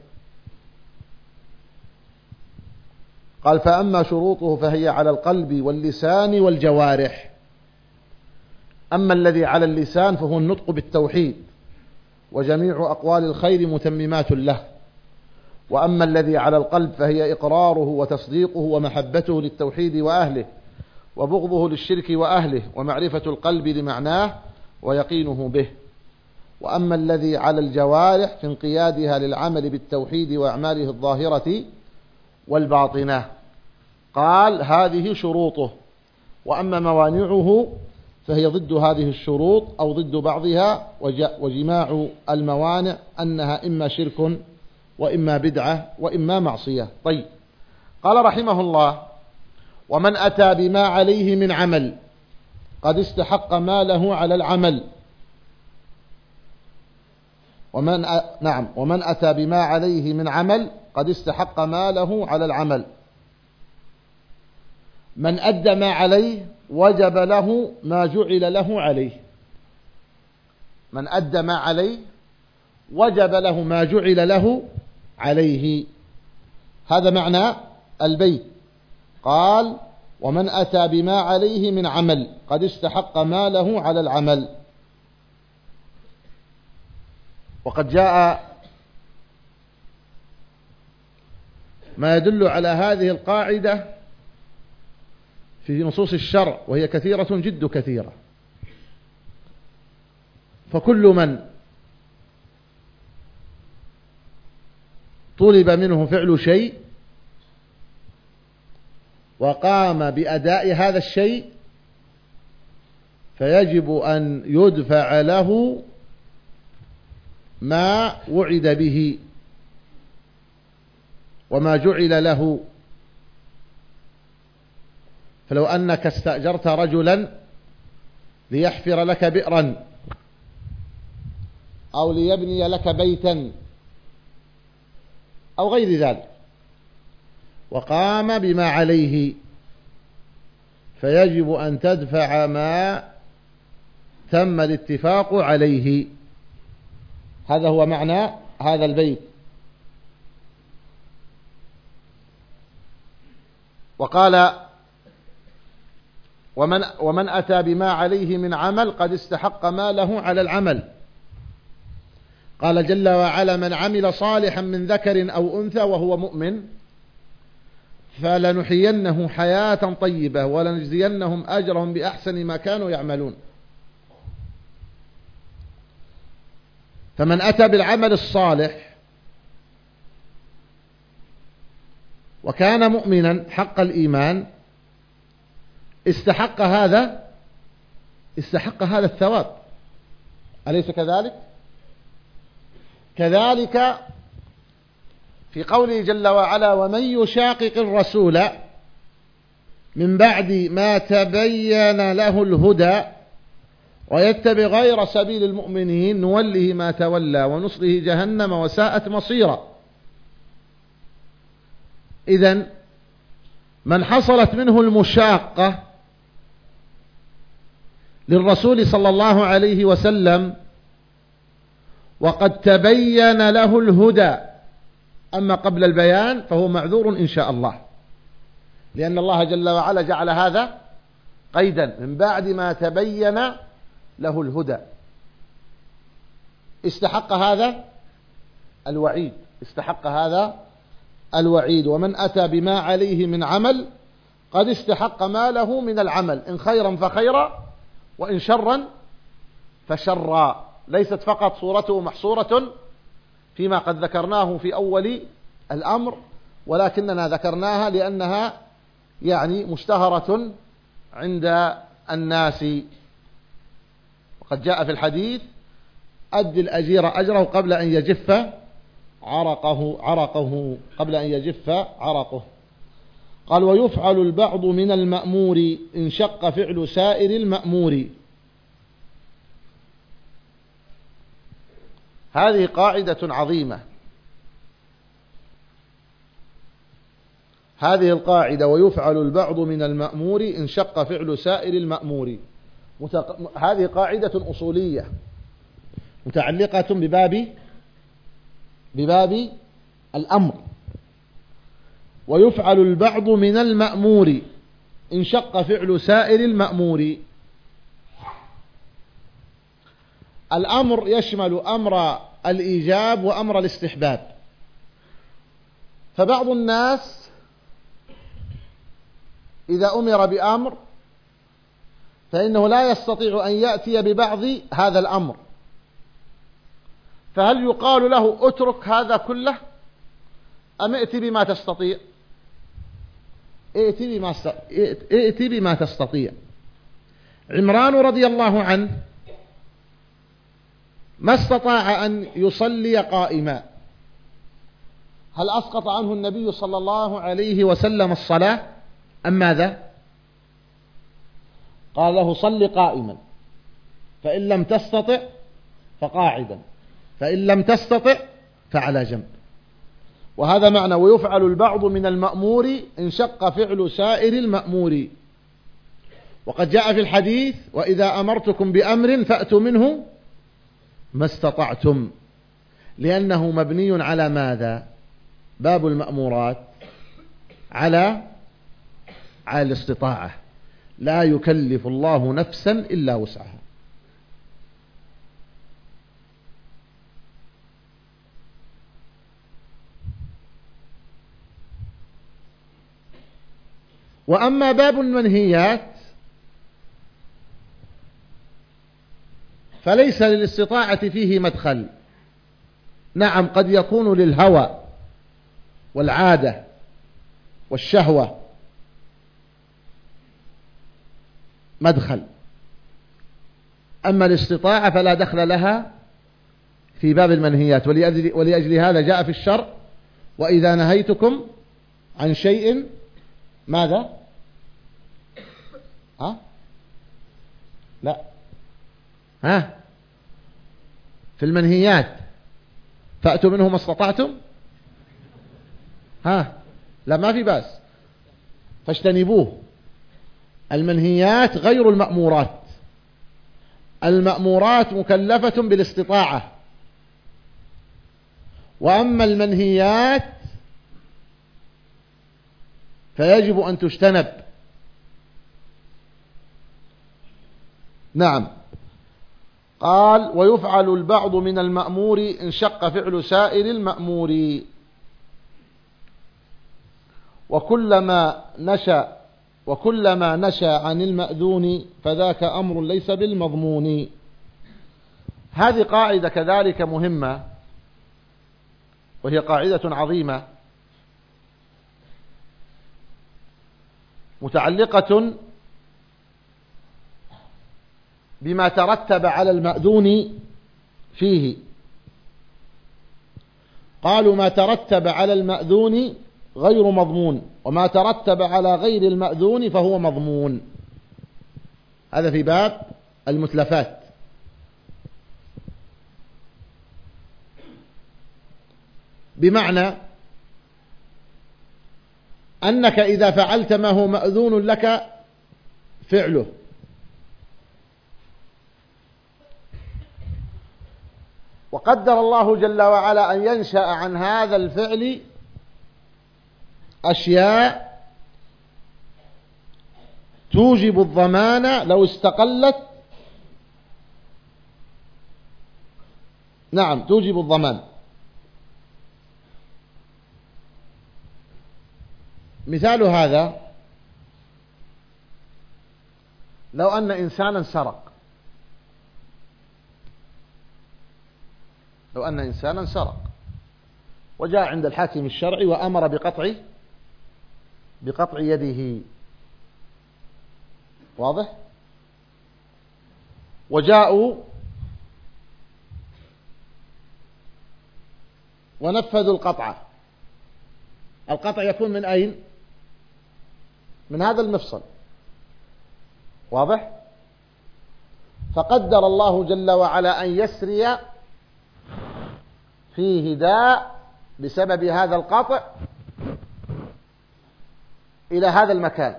قال فأما شروطه فهي على القلب واللسان والجوارح. أما الذي على اللسان فهو النطق بالتوحيد وجميع أقوال الخير متممات له. وأما الذي على القلب فهي إقراره وتصديقه ومحبته للتوحيد وأهله وبغضه للشرك وأهله ومعرفة القلب لمعناه ويقينه به. وأما الذي على الجوارح في انقيادها للعمل بالتوحيد وأعماله الظاهرة والباطنة. قال هذه شروطه وأما موانعه فهي ضد هذه الشروط أو ضد بعضها وجماع الموانع أنها إما شرك وإما بدعة وإما معصية. طيب. قال رحمه الله ومن أتى بما عليه من عمل قد استحق ماله على العمل. ومن أ... نعم. ومن أتى بما عليه من عمل قد استحق ماله على العمل. من أدى ما عليه وجب له ما جعل له عليه. من أدى ما عليه وجب له ما جعل له عليه. هذا معنى البيت. قال ومن أتى بما عليه من عمل قد استحق ماله على العمل. وقد جاء ما يدل على هذه القاعدة في نصوص الشرع وهي كثيرة جد كثيرة. فكل من طلب منه فعل شيء وقام بأداء هذا الشيء فيجب أن يدفع له ما وعد به وما جعل له فلو أنك استأجرت رجلا ليحفر لك بئرا أو ليبني لك بيتا أو غير ذلك. وقام بما عليه. فيجب أن تدفع ما تم الاتفاق عليه. هذا هو معنى هذا البيت. وقال ومن, ومن أتى بما عليه من عمل قد استحق ماله على العمل. قال جل وعلا من عمل صالحا من ذكر أو أنثى وهو مؤمن فلنحيينه حياة طيبة ولنجزينهم أجرهم بأحسن ما كانوا يعملون. فمن أتى بالعمل الصالح وكان مؤمنا حق الإيمان استحق هذا استحق هذا الثواب. أليس كذلك؟ كذلك في قوله جل وعلا ومن يشاقق الرسول من بعد ما تبين له الهدى ويتبع غير سبيل المؤمنين نوله ما تولى ونصله جهنم وساءت مصيرا. إذا من حصلت منه المشاقة للرسول صلى الله عليه وسلم وقد تبين له الهدى. أما قبل البيان فهو معذور إن شاء الله. لأن الله جل وعلا جعل هذا قيدا. من بعد ما تبين له الهدى. استحق هذا الوعيد. استحق هذا الوعيد. ومن أتى بما عليه من عمل قد استحق ما له من العمل. إن خيرا فخيرا وإن شرا فشرا. ليست فقط صورته محصورة فيما قد ذكرناه في أول الأمر ولكننا ذكرناها لأنها يعني مشتهرة عند الناس. وقد جاء في الحديث أد الأجير أجره قبل أن يجف عرقه عرقه قبل أن يجف عرقه. قال ويفعل البعض من المأمور إن شق فعل سائر المأمور. هذه قاعدة عظيمة. هذه القاعدة ويفعل البعض من المأمور إن شق فعل سائر المأمور. متق... هذه قاعدة أصولية متعلقة بباب بباب الأمر. ويفعل البعض من المأمور. إن شق فعل سائر المأمور. الأمر يشمل أمر الإيجاب وأمر الاستحباب. فبعض الناس إذا أمر بأمر فإنه لا يستطيع أن يأتي ببعض هذا الأمر. فهل يقال له اترك هذا كله؟ أم ائت بما تستطيع؟ ائت بما, ائت بما تستطيع. عمران رضي الله عنه ما استطاع أن يصلي قائما. هل أسقط عنه النبي صلى الله عليه وسلم الصلاة أم ماذا؟ قال له صل قائما. فإن لم تستطع فقاعدا. فإن لم تستطع فعلى جنب. وهذا معنى ويفعل البعض من المأمور إن شق فعل سائر المأمور. وقد جاء في الحديث وإذا أمرتكم بأمر فأتوا منه ما استطعتم لأنه مبني على ماذا؟ باب المأمورات على على الاستطاعة. لا يكلف الله نفسا إلا وسعها. وأما باب المنهيات فليس للاستطاعة فيه مدخل. نعم قد يكون للهوى والعادة والشهوة مدخل. أما الاستطاعة فلا دخل لها في باب المنهيات. ولأجل, ولأجل هذا جاء في الشرع وإذا نهيتكم عن شيء ماذا؟ ها؟ لا. ها؟ في المنهيات. فأتوا منه ما استطعتم؟ ها؟ لا ما في بأس. فاجتنبوه. المنهيات غير المأمورات. المأمورات مكلفة بالاستطاعة. وأما المنهيات فيجب أن تجتنب. نعم. قال ويفعل البعض من المأمور إن شق فعل سائر المأمور. وكلما نشأ وكلما نشأ عن المأذون فذاك أمر ليس بالمضمون. هذه قاعدة كذلك مهمة وهي قاعدة عظيمة. متعلقة بما ترتب على المأذون فيه. قالوا ما ترتب على المأذون غير مضمون وما ترتب على غير المأذون فهو مضمون. هذا في باب المتلفات. بمعنى أنك إذا فعلت ما هو مأذون لك فعله. وقدر الله جل وعلا أن ينشأ عن هذا الفعل أشياء توجب الضمان لو استقلت. نعم توجب الضمان. مثال هذا لو أن إنسانا سرق. لو أن إنسانا سرق. وجاء عند الحاكم الشرعي وأمر بقطع بقطع يده. واضح؟ وجاءوا ونفذوا القطع. القطع يكون من أين؟ من هذا المفصل. واضح؟ فقدر الله جل وعلا أن يسري فيه داء بسبب هذا القطع إلى هذا المكان.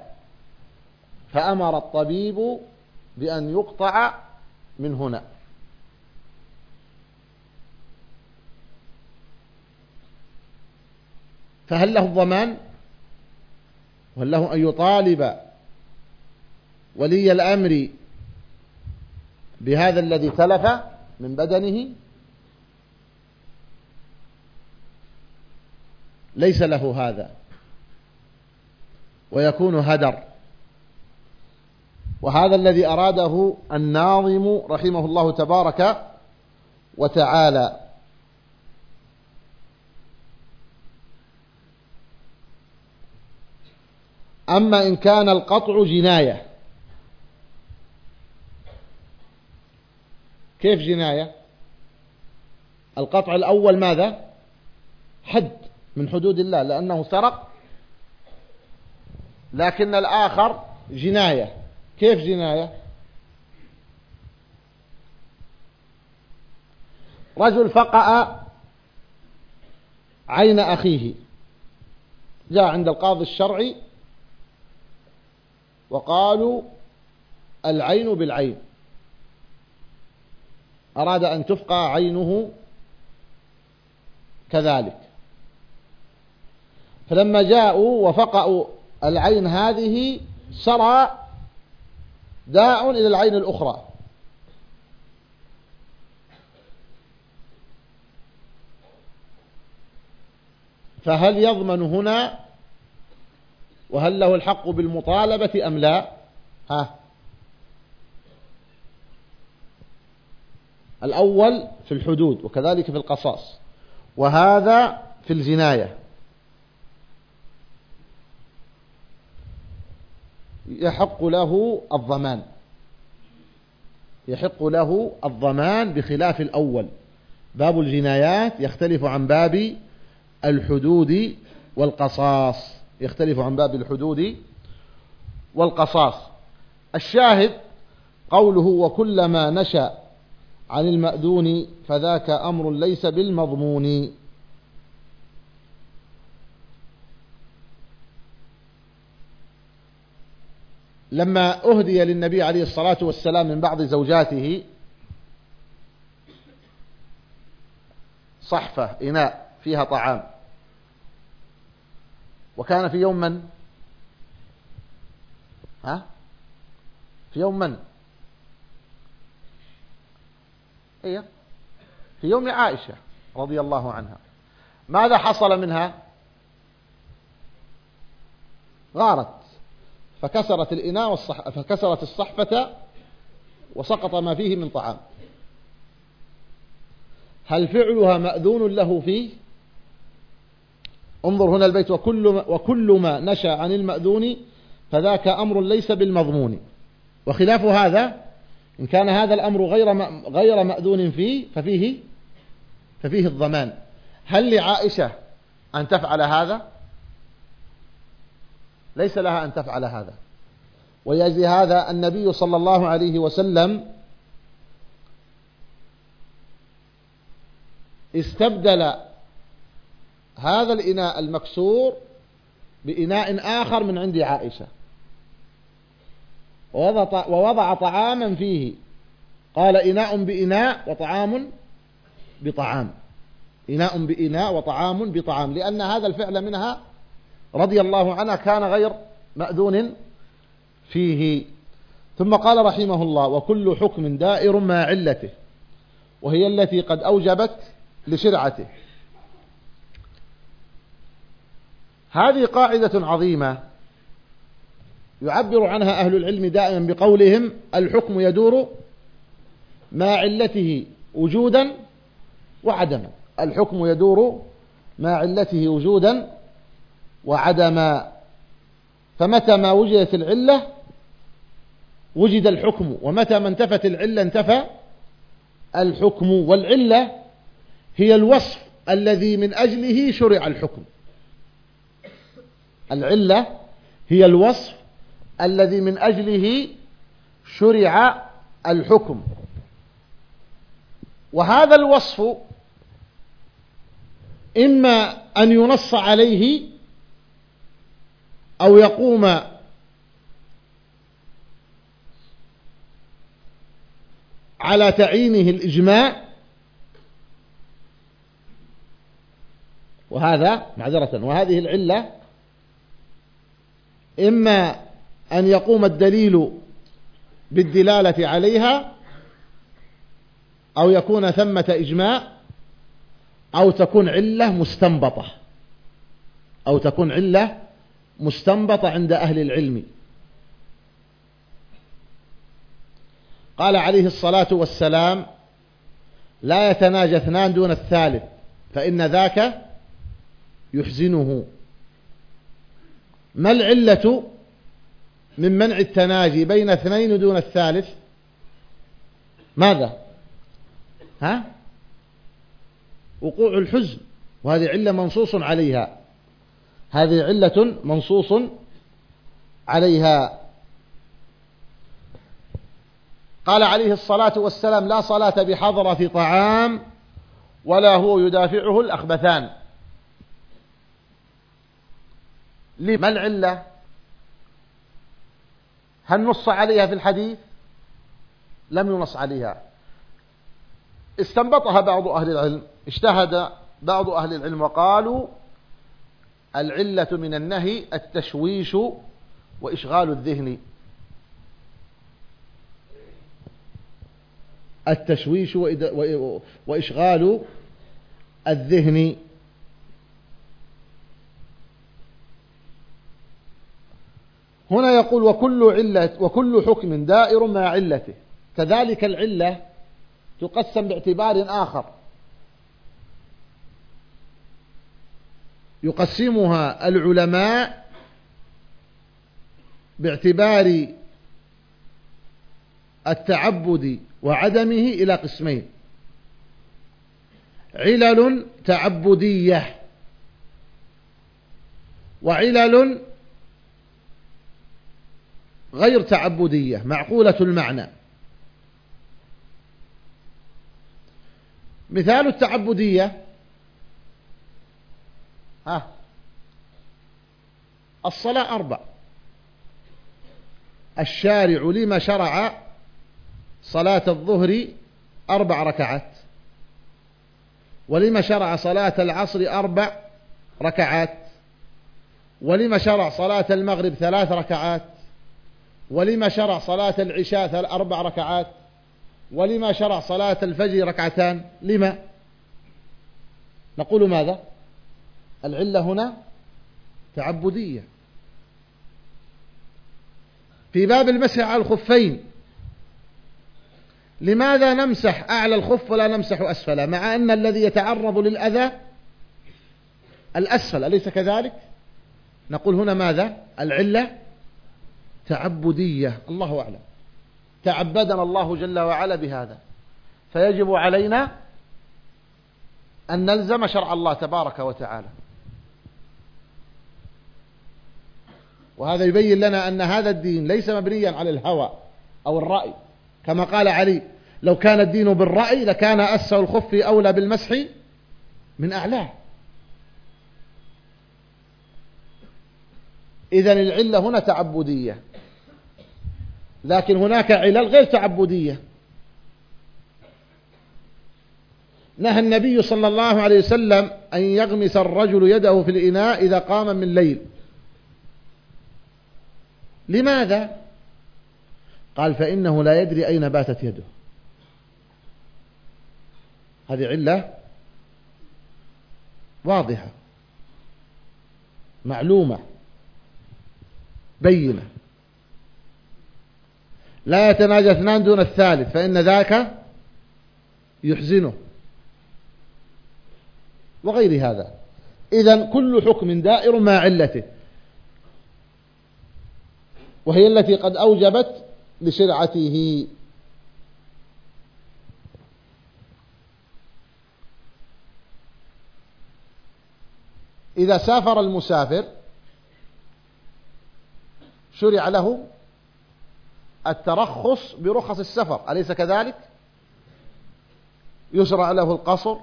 فأمر الطبيب بأن يقطع من هنا. فهل له الضمان؟ وهل له أن يطالب ولي الأمر بهذا الذي تلف من بدنه؟ ليس له هذا. ويكون هدر. وهذا الذي أراده الناظم رحمه الله تبارك وتعالى. أما إن كان القطع جناية. كيف جناية؟ القطع الأول ماذا؟ حد من حدود الله لأنه سرق لكن الآخر جناية. كيف جناية؟ رجل فقأ عين أخيه جاء عند القاضي الشرعي وقالوا العين بالعين. أراد أن تفقى عينه كذلك. فلما جاءوا وفقأوا العين هذه سرى داع إلى العين الأخرى. فهل يضمن هنا وهل له الحق بالمطالبة أم لا؟ ها. الأول في الحدود وكذلك في القصاص. وهذا في الجناية. يحق له الضمان. يحق له الضمان بخلاف الأول. باب الجنايات يختلف عن باب الحدود والقصاص. يختلف عن باب الحدود والقصاص. الشاهد قوله وكلما نشأ عن المأذون فذاك أمر ليس بالمضمون. لما أهدي للنبي عليه الصلاة والسلام من بعض زوجاته صحفة إناء فيها طعام. وكان في يوم من؟ ها؟ في يوم من؟ هي في يوم عائشة رضي الله عنها. ماذا حصل منها؟ غارت. فكسرت الإناء والصح... فكسرت الصحفة وسقط ما فيه من طعام. هل فعلها مأذون له فيه؟ انظر هنا البيت وكل ما, وكل ما نشأ عن المأذون فذاك أمر ليس بالمضمون. وخلاف هذا إن كان هذا الأمر غير غير مأذون فيه ففيه ففيه الضمان. هل لعائشة أن تفعل هذا؟ ليس لها أن تفعل هذا. ويجزي هذا النبي صلى الله عليه وسلم استبدل هذا الإناء المكسور بإناء آخر من عند عائشة. ووضع طعاما فيه. قال إناء بإناء وطعام بطعام. إناء بإناء وطعام بطعام. لأن هذا الفعل منها رضي الله عنها كان غير مأذون فيه. ثم قال رحمه الله وكل حكم دائر مع علته وهي التي قد أوجبت لشرعته. هذه قاعدة عظيمة يعبر عنها أهل العلم دائما بقولهم الحكم يدور مع علته وجودا وعدما. الحكم يدور مع علته وجودا وعدما. فمتى ما وجدت العلة وجد الحكم ومتى ما انتفت العلة انتفى الحكم. والعلة هي الوصف الذي من أجله شرع الحكم. العلة هي الوصف الذي من أجله شرع الحكم. وهذا الوصف إما أن ينص عليه أو يقوم على تعيينه الإجماع. وهذا معذرة وهذه العلة إما أن يقوم الدليل بالدلالة عليها أو يكون ثمة إجماع أو تكون علة مستنبطة أو تكون علة مستنبطة عند أهل العلم. قال عليه الصلاة والسلام لا يتناجى اثنان دون الثالث فإن ذاك يحزنه. ما العلة من منع التناجي بين اثنين دون الثالث؟ ماذا؟ ها؟ وقوع الحزن وهذه علة منصوص عليها. هذه علة منصوص عليها. قال عليه الصلاة والسلام لا صلاة بحضرة طعام ولا هو يدافعه الأخبثان. لما العلة؟ هل نص عليها في الحديث؟ لم ينص عليها. استنبطها بعض أهل العلم اجتهد بعض أهل العلم وقالوا العلة من النهي التشويش وإشغال الذهن. التشويش وإشغال الذهن. هنا يقول وكل علة وكل حكم دائر مع علته. كذلك العلة تقسم باعتبار آخر. يقسمها العلماء باعتبار التعبد وعدمه إلى قسمين. علل تعبدية وعلل غير تعبدية معقولة المعنى. مثال التعبدية. ها. الصلاة أربع. الشارع لما شرع صلاة الظهر أربع ركعات. ولما شرع صلاة العصر أربع ركعات. ولما شرع صلاة المغرب ثلاث ركعات. ولما شرع صلاة العشاء أربع ركعات؟ ولما شرع صلاة الفجر ركعتان؟ لما؟ نقول ماذا؟ العلة هنا تعبدية. في باب المسح على الخفين. لماذا نمسح أعلى الخف ولا نمسح أسفله مع أن الذي يتعرض للأذى الأسفل أليس كذلك؟ نقول هنا ماذا؟ العلة تعبدية. الله أعلم. تعبدنا الله جل وعلا بهذا. فيجب علينا أن نلزم شرع الله تبارك وتعالى. وهذا يبين لنا أن هذا الدين ليس مبنيا على الهوى أو الرأي. كما قال علي لو كان الدين بالرأي لكان أسه الخف أولى بالمسح من أعلاه. إذا العلة هنا تعبدية. لكن هناك علل غير تعبدية. نهى النبي صلى الله عليه وسلم أن يغمس الرجل يده في الإناء إذا قام من الليل لماذا؟ قال فإنه لا يدري أين باتت يده. هذه علة واضحة معلومة بينة. لا يتناجى اثنان دون الثالث فإن ذاك يحزنه. وغير هذا. إذا كل حكم دائر مع علته. وهي التي قد أوجبت لشرعته. إذا سافر المسافر شرع له الترخص برخص السفر أليس كذلك؟ يشرع له القصر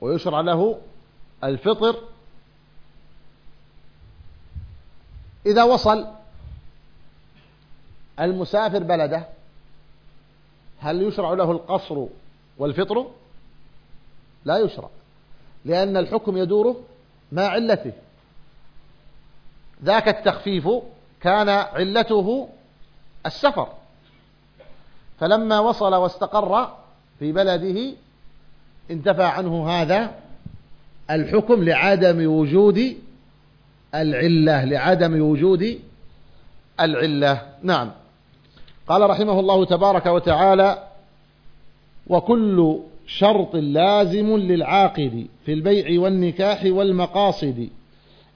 ويشرع له الفطر. إذا وصل المسافر بلده هل يشرع له القصر والفطر؟ لا يشرع لأن الحكم يدور مع علته. ذاك التخفيف كان علته السفر. فلما وصل واستقر في بلده انتفى عنه هذا الحكم لعدم وجود العلة لعدم وجود العلة. نعم. قال رحمه الله تبارك وتعالى وكل شرط لازم للعاقد في البيع والنكاح والمقاصد.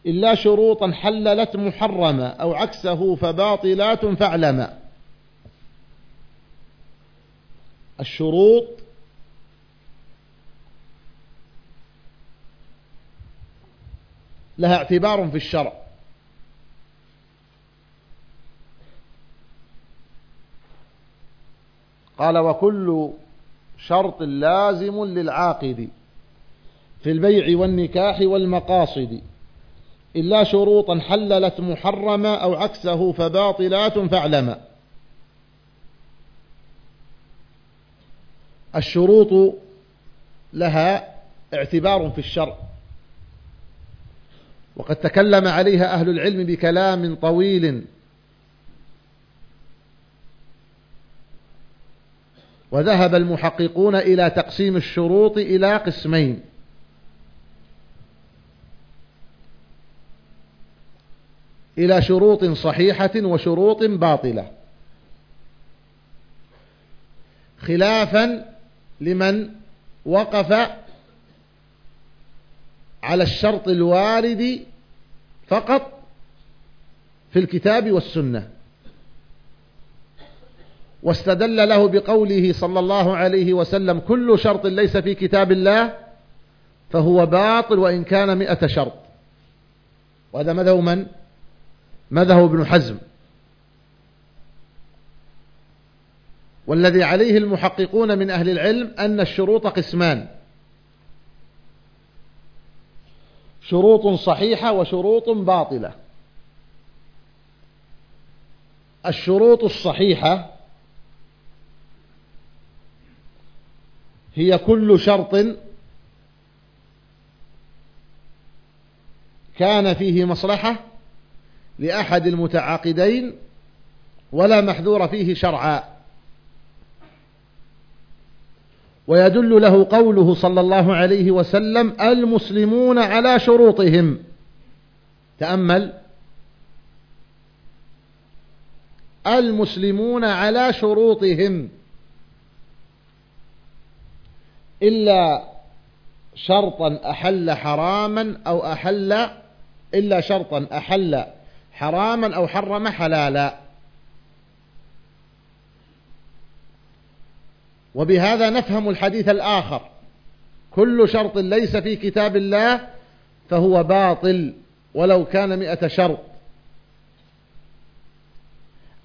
إلا شروطا حللت محرما أو عكسه فباطلات فاعلما. الشروط لها اعتبار في الشرع. قال وكل شرط لازم للعاقد في البيع والنكاح والمقاصد. إلا شروطا حللت محرما أو عكسه فباطلات فاعلما الشروط لها اعتبار في الشرع. وقد تكلم عليها أهل العلم بكلام طويل. وذهب المحققون إلى تقسيم الشروط إلى قسمين. إلى شروط صحيحة وشروط باطلة. خلافا لمن وقف على الشرط الوارد فقط في الكتاب والسنة. واستدل له بقوله صلى الله عليه وسلم كل شرط ليس في كتاب الله فهو باطل وإن كان مئة شرط. وهذا مذهب من؟ مذهب ابن حزم؟ والذي عليه المحققون من أهل العلم أن الشروط قسمان. شروط صحيحة وشروط باطلة. الشروط الصحيحة هي كل شرط كان فيه مصلحة لأحد المتعاقدين ولا محذور فيه شرعا. ويدل له قوله صلى الله عليه وسلم المسلمون على شروطهم. تأمل. المسلمون على شروطهم. إلا شرطا أحل حراما أو أحل إلا شرطا أحل حراما أو حرم حلالا. وبهذا نفهم الحديث الآخر. كل شرط ليس في كتاب الله فهو باطل ولو كان مئة شرط.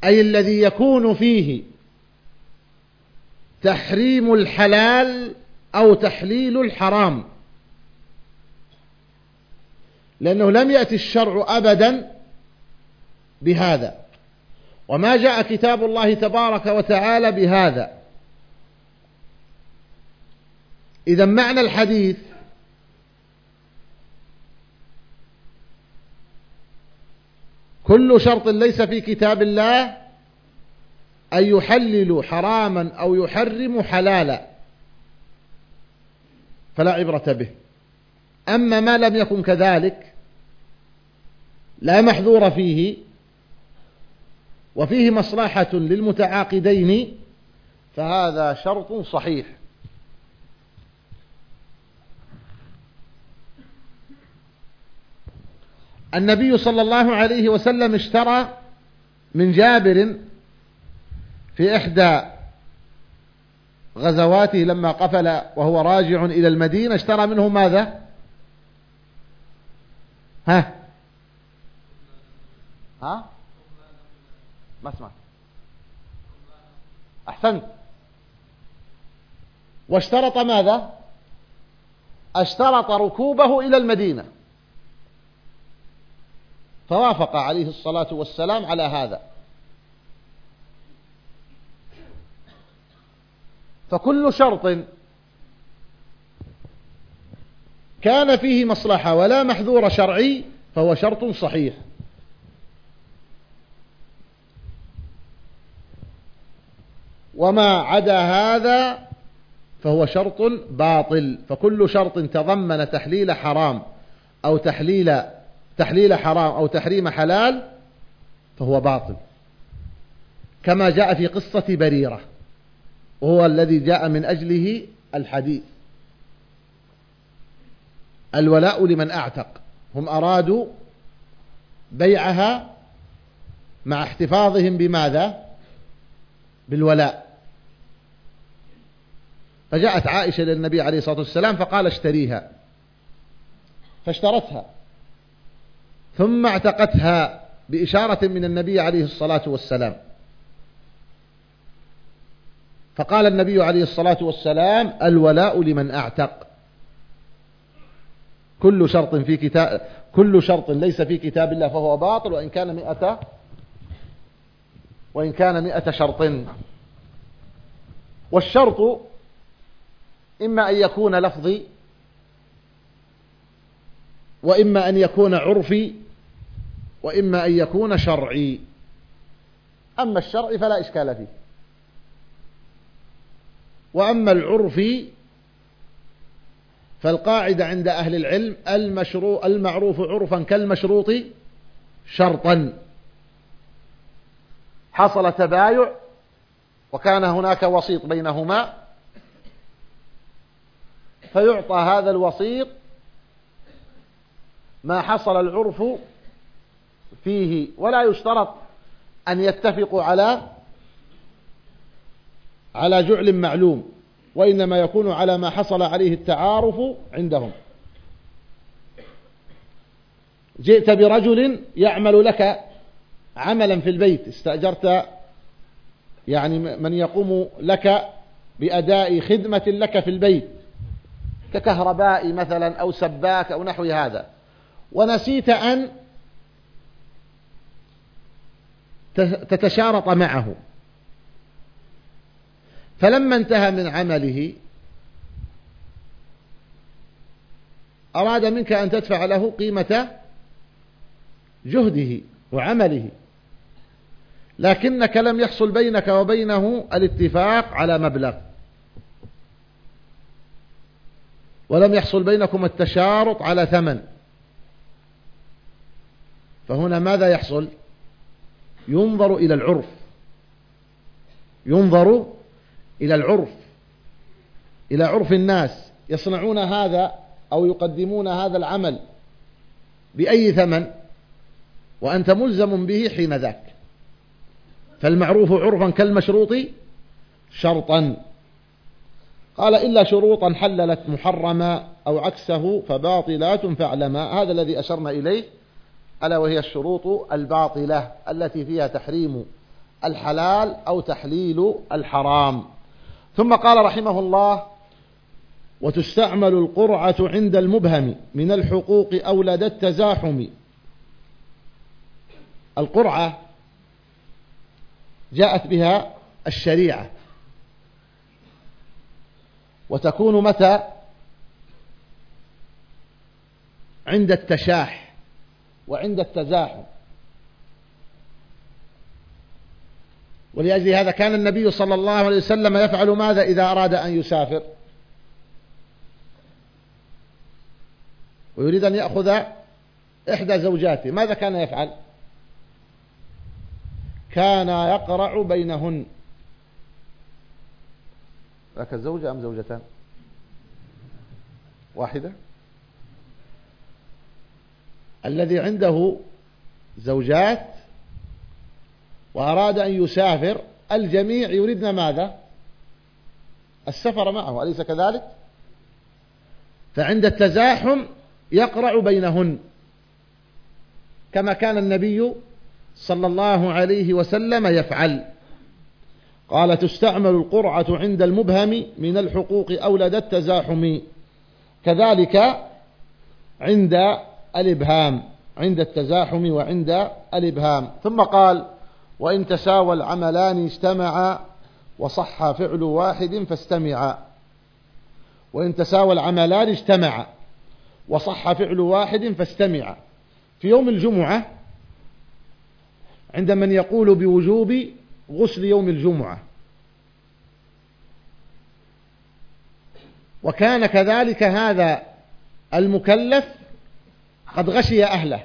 أي الذي يكون فيه تحريم الحلال أو تحليل الحرام. لأنه لم يأتي الشرع أبدا بهذا. وما جاء كتاب الله تبارك وتعالى بهذا. إذا معنى الحديث كل شرط ليس في كتاب الله أن يحلل حراما أو يحرم حلالا. فلا عبرة به. أما ما لم يكن كذلك لا محذور فيه. وفيه مصلحة للمتعاقدين فهذا شرط صحيح. النبي صلى الله عليه وسلم اشترى من جابر في إحدى غزواته لما قفل وهو راجع إلى المدينة اشترى منه ماذا؟ ها؟ ها؟ ما اسمع أحسنت. واشترط ماذا؟ أشترط ركوبه إلى المدينة. فوافق عليه الصلاة والسلام على هذا. فكل شرط كان فيه مصلحة ولا محذور شرعي فهو شرط صحيح. وما عدا هذا فهو شرط باطل. فكل شرط تضمن تحليل حرام أو تحليل تحليل حرام أو تحريم حلال فهو باطل. كما جاء في قصة بريرة وهو الذي جاء من أجله الحديث. الولاء لمن أعتق. هم أرادوا بيعها مع احتفاظهم بماذا؟ بالولاء. فجاءت عائشة للنبي عليه الصلاة والسلام فقال اشتريها. فاشترتها. ثم اعتقتها بإشارة من النبي عليه الصلاة والسلام. فقال النبي عليه الصلاة والسلام الولاء لمن أعتق. كل شرط في كتاب كل شرط ليس في كتاب الله فهو باطل وإن كان مئة وإن كان مئة شرط. والشرط إما أن يكون لفظي وإما أن يكون عرفي وإما أن يكون شرعي. أما الشرع فلا إشكال فيه. وأما العرفي فالقاعدة عند أهل العلم المشروع المعروف عرفا كالمشروط شرطا. حصل تبايع وكان هناك وسيط بينهما. فيعطى هذا الوسيط ما حصل العرف فيه ولا يشترط أن يتفقوا على على جعل معلوم وإنما يكون على ما حصل عليه التعارف عندهم. جئت برجل يعمل لك عملا في البيت استأجرت يعني من يقوم لك بأداء خدمة لك في البيت. ككهرباء مثلا أو سباك أو نحو هذا. ونسيت أن تتشارط معه. فلما انتهى من عمله أراد منك أن تدفع له قيمة جهده وعمله. لكنك لم يحصل بينك وبينه الاتفاق على مبلغ. ولم يحصل بينكم التشارط على ثمن. فهنا ماذا يحصل؟ ينظر إلى العرف. ينظر إلى العرف. إلى عرف الناس. يصنعون هذا أو يقدمون هذا العمل بأي ثمن؟ وأنت ملزم به حين ذاك. فالمعروف عرفا كالمشروط شرطا. قال إلا شروطا حللت محرما أو عكسه فباطلات فاعلما. هذا الذي أشرنا إليه ألا وهي الشروط الباطلة التي فيها تحريم الحلال أو تحليل الحرام. ثم قال رحمه الله وتستعمل القرعة عند المبهم من الحقوق أو لدى التزاحم. القرعة جاءت بها الشريعة. وتكون متى؟ عند التشاح وعند التزاحم. ولأجل هذا كان النبي صلى الله عليه وسلم يفعل ماذا إذا أراد أن يسافر؟ ويريد أن يأخذ إحدى زوجاته. ماذا كان يفعل؟ كان يقرع بينهن. لك زوجة أم زوجتان؟ واحدة. الذي عنده زوجات وأراد أن يسافر الجميع يريدن ماذا؟ السفر معه أليس كذلك؟ فعند التزاحم يقرع بينهن. كما كان النبي صلى الله عليه وسلم يفعل. قال تستعمل القرعة عند المبهم من الحقوق أو لدى التزاحم. كذلك عند الإبهام عند التزاحم وعند الإبهام. ثم قال وإن تساوى العملان اجتمعا وصح فعل واحد فاستمعا. وإن تساوى العملان اجتمعا وصح فعل واحد فاستمعا. في يوم الجمعة عند من يقول بوجوب غسل يوم الجمعة. وكان كذلك هذا المكلف قد غشي أهله.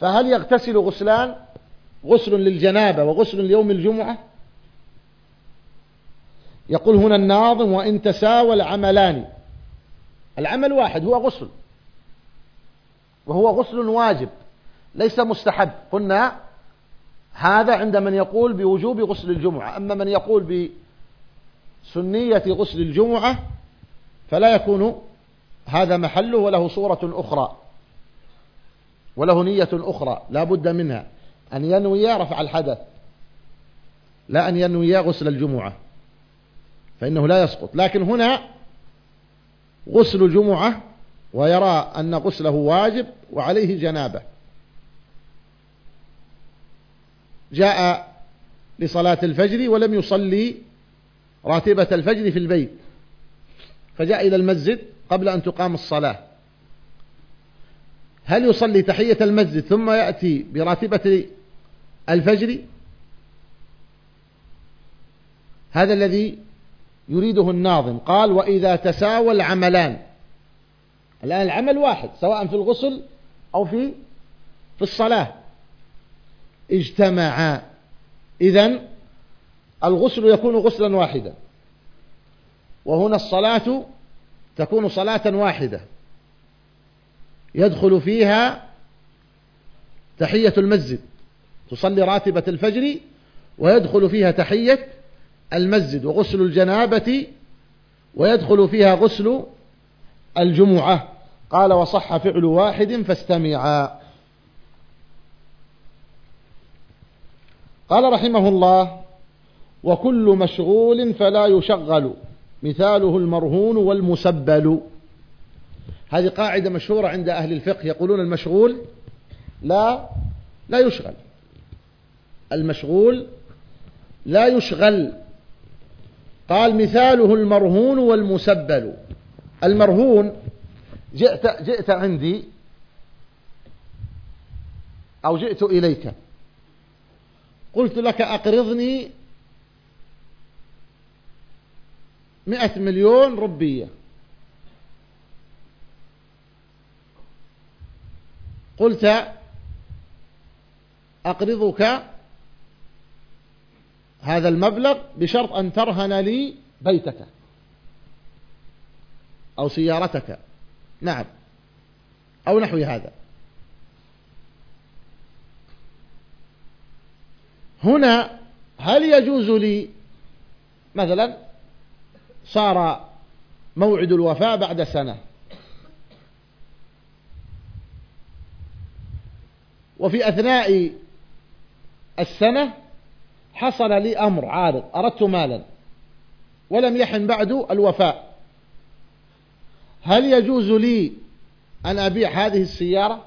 فهل يغتسل غسلان؟ غسل للجنابة وغسل ليوم الجمعة؟ يقول هنا الناظم وإن تساوى العملان العمل واحد هو غسل. وهو غسل واجب ليس مستحب. قلنا هذا عند من يقول بوجوب غسل الجمعة. أما من يقول بسنية غسل الجمعة فلا يكون هذا محله وله صورة أخرى وله نية أخرى لا بد منها. أن ينوي رفع الحدث لا أن ينوي غسل الجمعة فإنه لا يسقط. لكن هنا غسل جمعة ويرى أن غسله واجب وعليه جنابة. جاء لصلاة الفجر ولم يصلي راتبة الفجر في البيت فجاء إلى المسجد قبل أن تقام الصلاة. هل يصلي تحية المسجد ثم يأتي براتبة الفجر؟ هذا الذي يريده الناظم. قال وإذا تساوى العملان. الآن العمل واحد سواء في الغسل أو في في الصلاة. اجتمعا. إذن الغسل يكون غسلا واحدا. وهنا الصلاة تكون صلاة واحدة. يدخل فيها تحية المسجد. تصلي راتبة الفجر ويدخل فيها تحية المسجد وغسل الجنابة ويدخل فيها غسل الجمعة. قال وصح فعل واحد فاستمعا. قال رحمه الله وكل مشغول فلا يشغل مثاله المرهون والمسبل. هذه قاعدة مشهورة عند أهل الفقه يقولون المشغول لا لا يشغل. المشغول لا يشغل. قال مثاله المرهون والمسبل. المرهون جئت, جئت عندي أو جئت إليك. قلت لك أقرضني مئة مليون ربية. قلت أقرضك هذا المبلغ بشرط أن ترهن لي بيتك أو سيارتك. نعم. أو نحو هذا. هنا هل يجوز لي مثلا صار موعد الوفاة بعد سنة؟ وفي أثناء السنة حصل لي أمر عارض أردت مالا ولم يحن بعد الوفاء هل يجوز لي أن أبيع هذه السيارة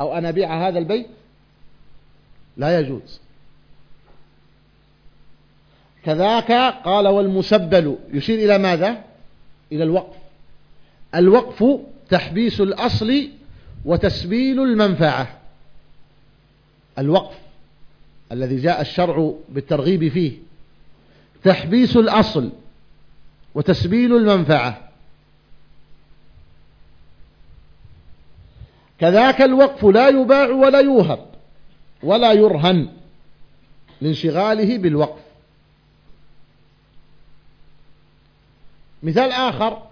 أو أن أبيع هذا البيت؟ لا يجوز. كذاك قال والمسبل يشير إلى ماذا؟ إلى الوقف. الوقف تحبيس الأصل وتسبيل المنفعة. الوقف الذي جاء الشرع بالترغيب فيه. تحبيس الأصل وتسبيل المنفعة. كذاك الوقف لا يباع ولا يوهب ولا يرهن لانشغاله بالوقف. مثال آخر.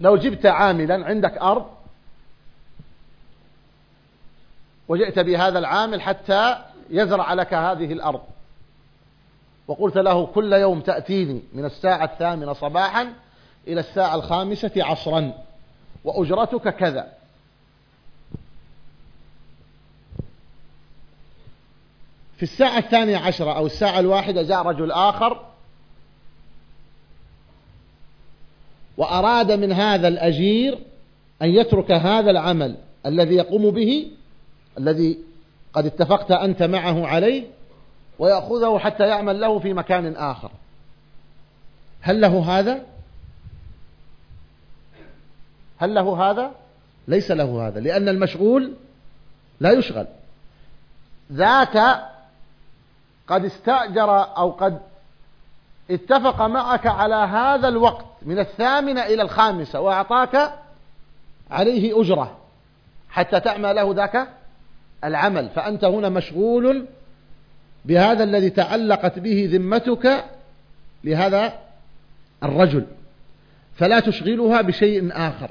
لو جبت عاملا عندك أرض وجئت بهذا العامل حتى يزرع لك هذه الأرض. وقلت له كل يوم تأتيني من الساعة الثامنة صباحا إلى الساعة الخامسة عصرا وأجرتك كذا. في الساعة الثانية عشرة أو الساعة الواحدة جاء رجل آخر وأراد من هذا الأجير أن يترك هذا العمل الذي يقوم به الذي قد اتفقت أنت معه عليه ويأخذه حتى يعمل له في مكان آخر هل له هذا؟ هل له هذا؟ ليس له هذا لأن المشغول لا يشغل ذاك قد استأجر أو قد اتفق معك على هذا الوقت من الثامنة إلى الخامسة وأعطاك عليه أجرة حتى تعمل له ذاك العمل. فأنت هنا مشغول بهذا الذي تعلقت به ذمتك لهذا الرجل. فلا تشغلها بشيء آخر.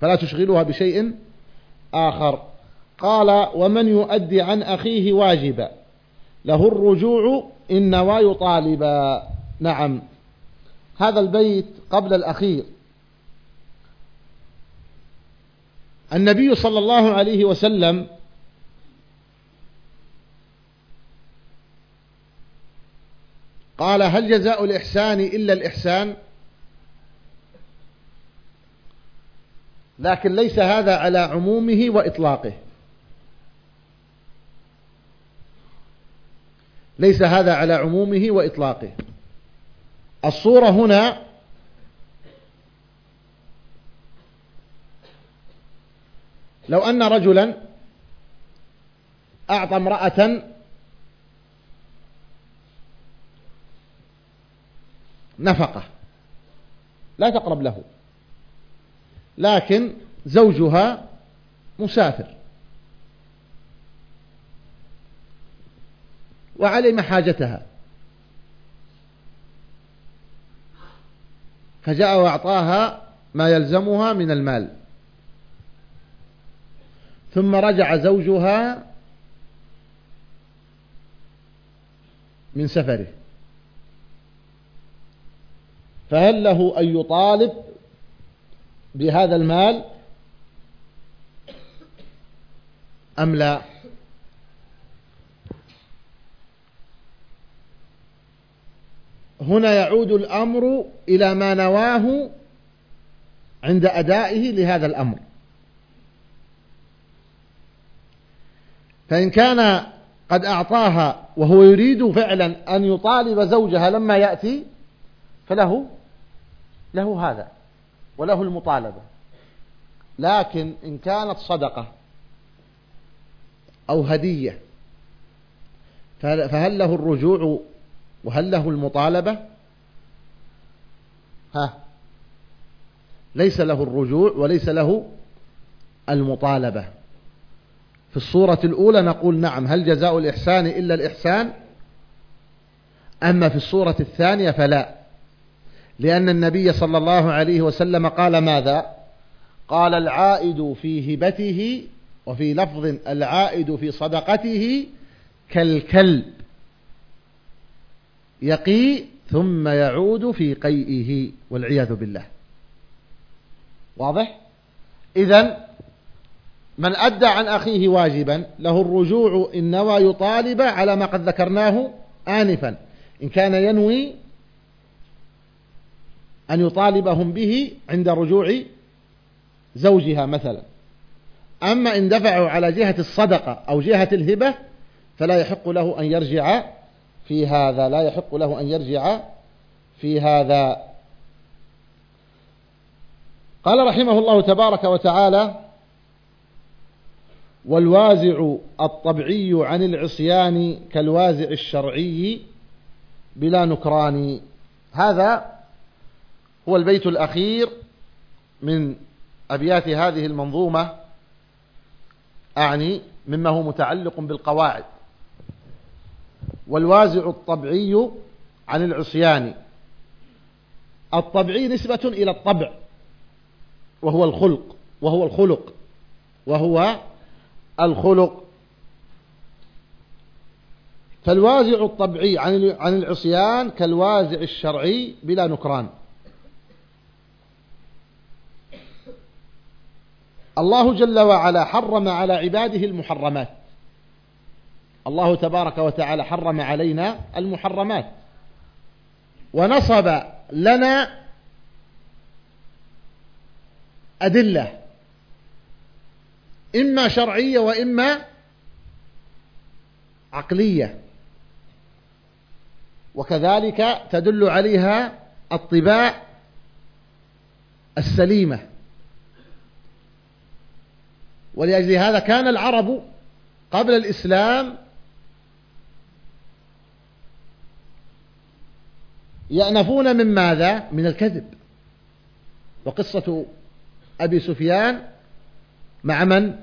فلا تشغلها بشيء آخر. قال ومن يؤدي عن أخيه واجبا له الرجوع إن نوى يطالبا. نعم. هذا البيت قبل الأخير. النبي صلى الله عليه وسلم قال هل جزاء الإحسان إلا الإحسان؟ لكن ليس هذا على عمومه وإطلاقه. ليس هذا على عمومه وإطلاقه. الصورة هنا لو أن رجلا أعطى امرأة نفقة لا تقرب له لكن زوجها مسافر. وعلم حاجتها. فجاء وأعطاها ما يلزمها من المال. ثم رجع زوجها من سفره. فهل له أن يطالب بهذا المال؟ أم لا؟ هنا يعود الأمر إلى ما نواه عند أدائه لهذا الأمر. فإن كان قد أعطاها وهو يريد فعلا أن يطالب زوجها لما يأتي فله له هذا وله المطالبة. لكن إن كانت صدقة أو هدية فهل له الرجوع وهل له المطالبة؟ ها. ليس له الرجوع وليس له المطالبة. في الصورة الأولى نقول نعم هل جزاء الإحسان إلا الإحسان؟ أما في الصورة الثانية فلا. لأن النبي صلى الله عليه وسلم قال ماذا؟ قال العائد في هبته وفي لفظ العائد في صدقته كالكلب. يقي ثم يعود في قيئه والعياذ بالله. واضح؟ إذا من أدى عن أخيه واجبا له الرجوع إن نوى يطالب على ما قد ذكرناه آنفا. إن كان ينوي أن يطالبهم به عند رجوع زوجها مثلا. أما إن دفعوا على جهة الصدقة أو جهة الهبة فلا يحق له أن يرجع في هذا لا يحق له أن يرجع في هذا. قال رحمه الله تبارك وتعالى والوازع الطبعي عن العصيان كالوازع الشرعي بلا نكران. هذا هو البيت الأخير من أبيات هذه المنظومة أعني مما هو متعلق بالقواعد. والوازع الطبعي عن العصيان. الطبعي نسبة إلى الطبع وهو الخلق وهو الخلق وهو الخلق. فالوازع الطبعي عن العصيان كالوازع الشرعي بلا نكران. الله جل وعلا حرم على عباده المحرمات. الله تبارك وتعالى حرم علينا المحرمات. ونصب لنا أدلة إما شرعية وإما عقلية. وكذلك تدل عليها الطباع السليمة. ولأجل هذا كان العرب قبل الإسلام يأنفون من ماذا؟ من الكذب. وقصة أبي سفيان مع من؟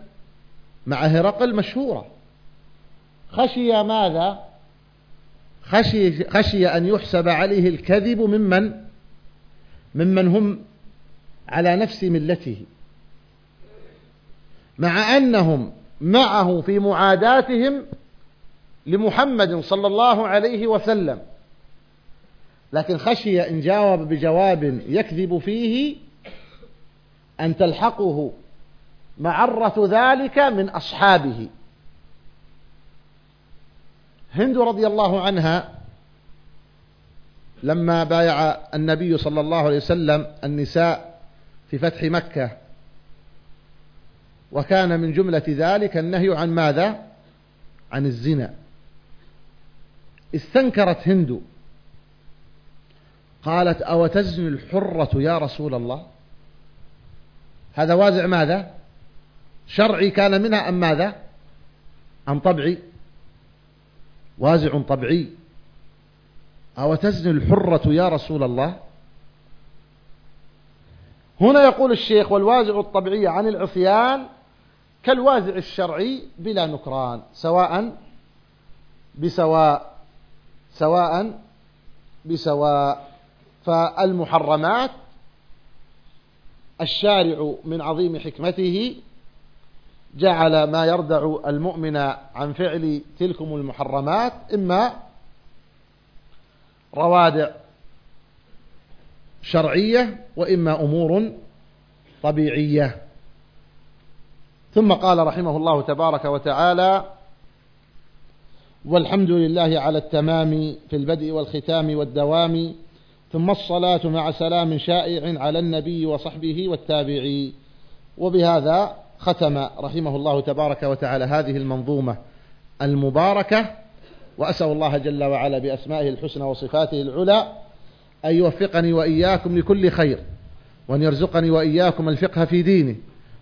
مع هرقل مشهورة. خشي ماذا؟ خشي, خشي أن يحسب عليه الكذب ممن ممن هم على نفس ملته. مع أنهم معه في معاداتهم لمحمد صلى الله عليه وسلم. لكن خشي إن جاوب بجواب يكذب فيه أن تلحقه معرة ذلك من أصحابه. هند رضي الله عنها لما بايع النبي صلى الله عليه وسلم النساء في فتح مكة وكان من جملة ذلك النهي عن ماذا؟ عن الزنا. استنكرت هند قالت أو تزني الحرة يا رسول الله؟ هذا وازع ماذا؟ شرعي كان منها أم ماذا؟ أم طبعي؟ وازع طبعي. أو تزني الحرة يا رسول الله؟ هنا يقول الشيخ والوازع الطبيعي عن العصيان كالوازع الشرعي بلا نكران سواء بسواء سواء بسواء فالمحرمات الشارع من عظيم حكمته جعل ما يردع المؤمن عن فعل تلكم المحرمات إما روادع شرعية وإما أمور طبيعية. ثم قال رحمه الله تبارك وتعالى والحمد لله على التمام في البدء والختام والدوام ثم الصلاة مع سلام شائع على النبي وصحبه والتابعي. وبهذا ختم رحمه الله تبارك وتعالى هذه المنظومة المباركة. وأسأل الله جل وعلا بأسمائه الحسنى وصفاته العلى أن يوفقني وإياكم لكل خير وأن يرزقني وإياكم الفقه في دينه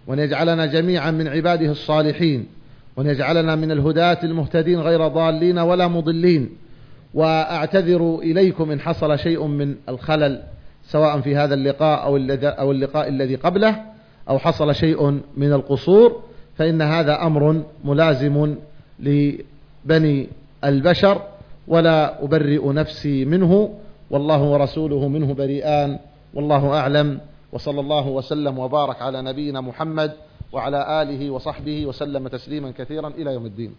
وأن يجعلنا جميعا من عباده الصالحين وأن يجعلنا من الهداة المهتدين غير ضالين ولا مضلين. وأعتذر إليكم إن حصل شيء من الخلل سواء في هذا اللقاء أو اللقاء الذي قبله أو حصل شيء من القصور فإن هذا أمر ملازم لبني البشر ولا أبرئ نفسي منه والله ورسوله منه بريئان والله أعلم وصلى الله وسلم وبارك على نبينا محمد وعلى آله وصحبه وسلم تسليما كثيرا إلى يوم الدين.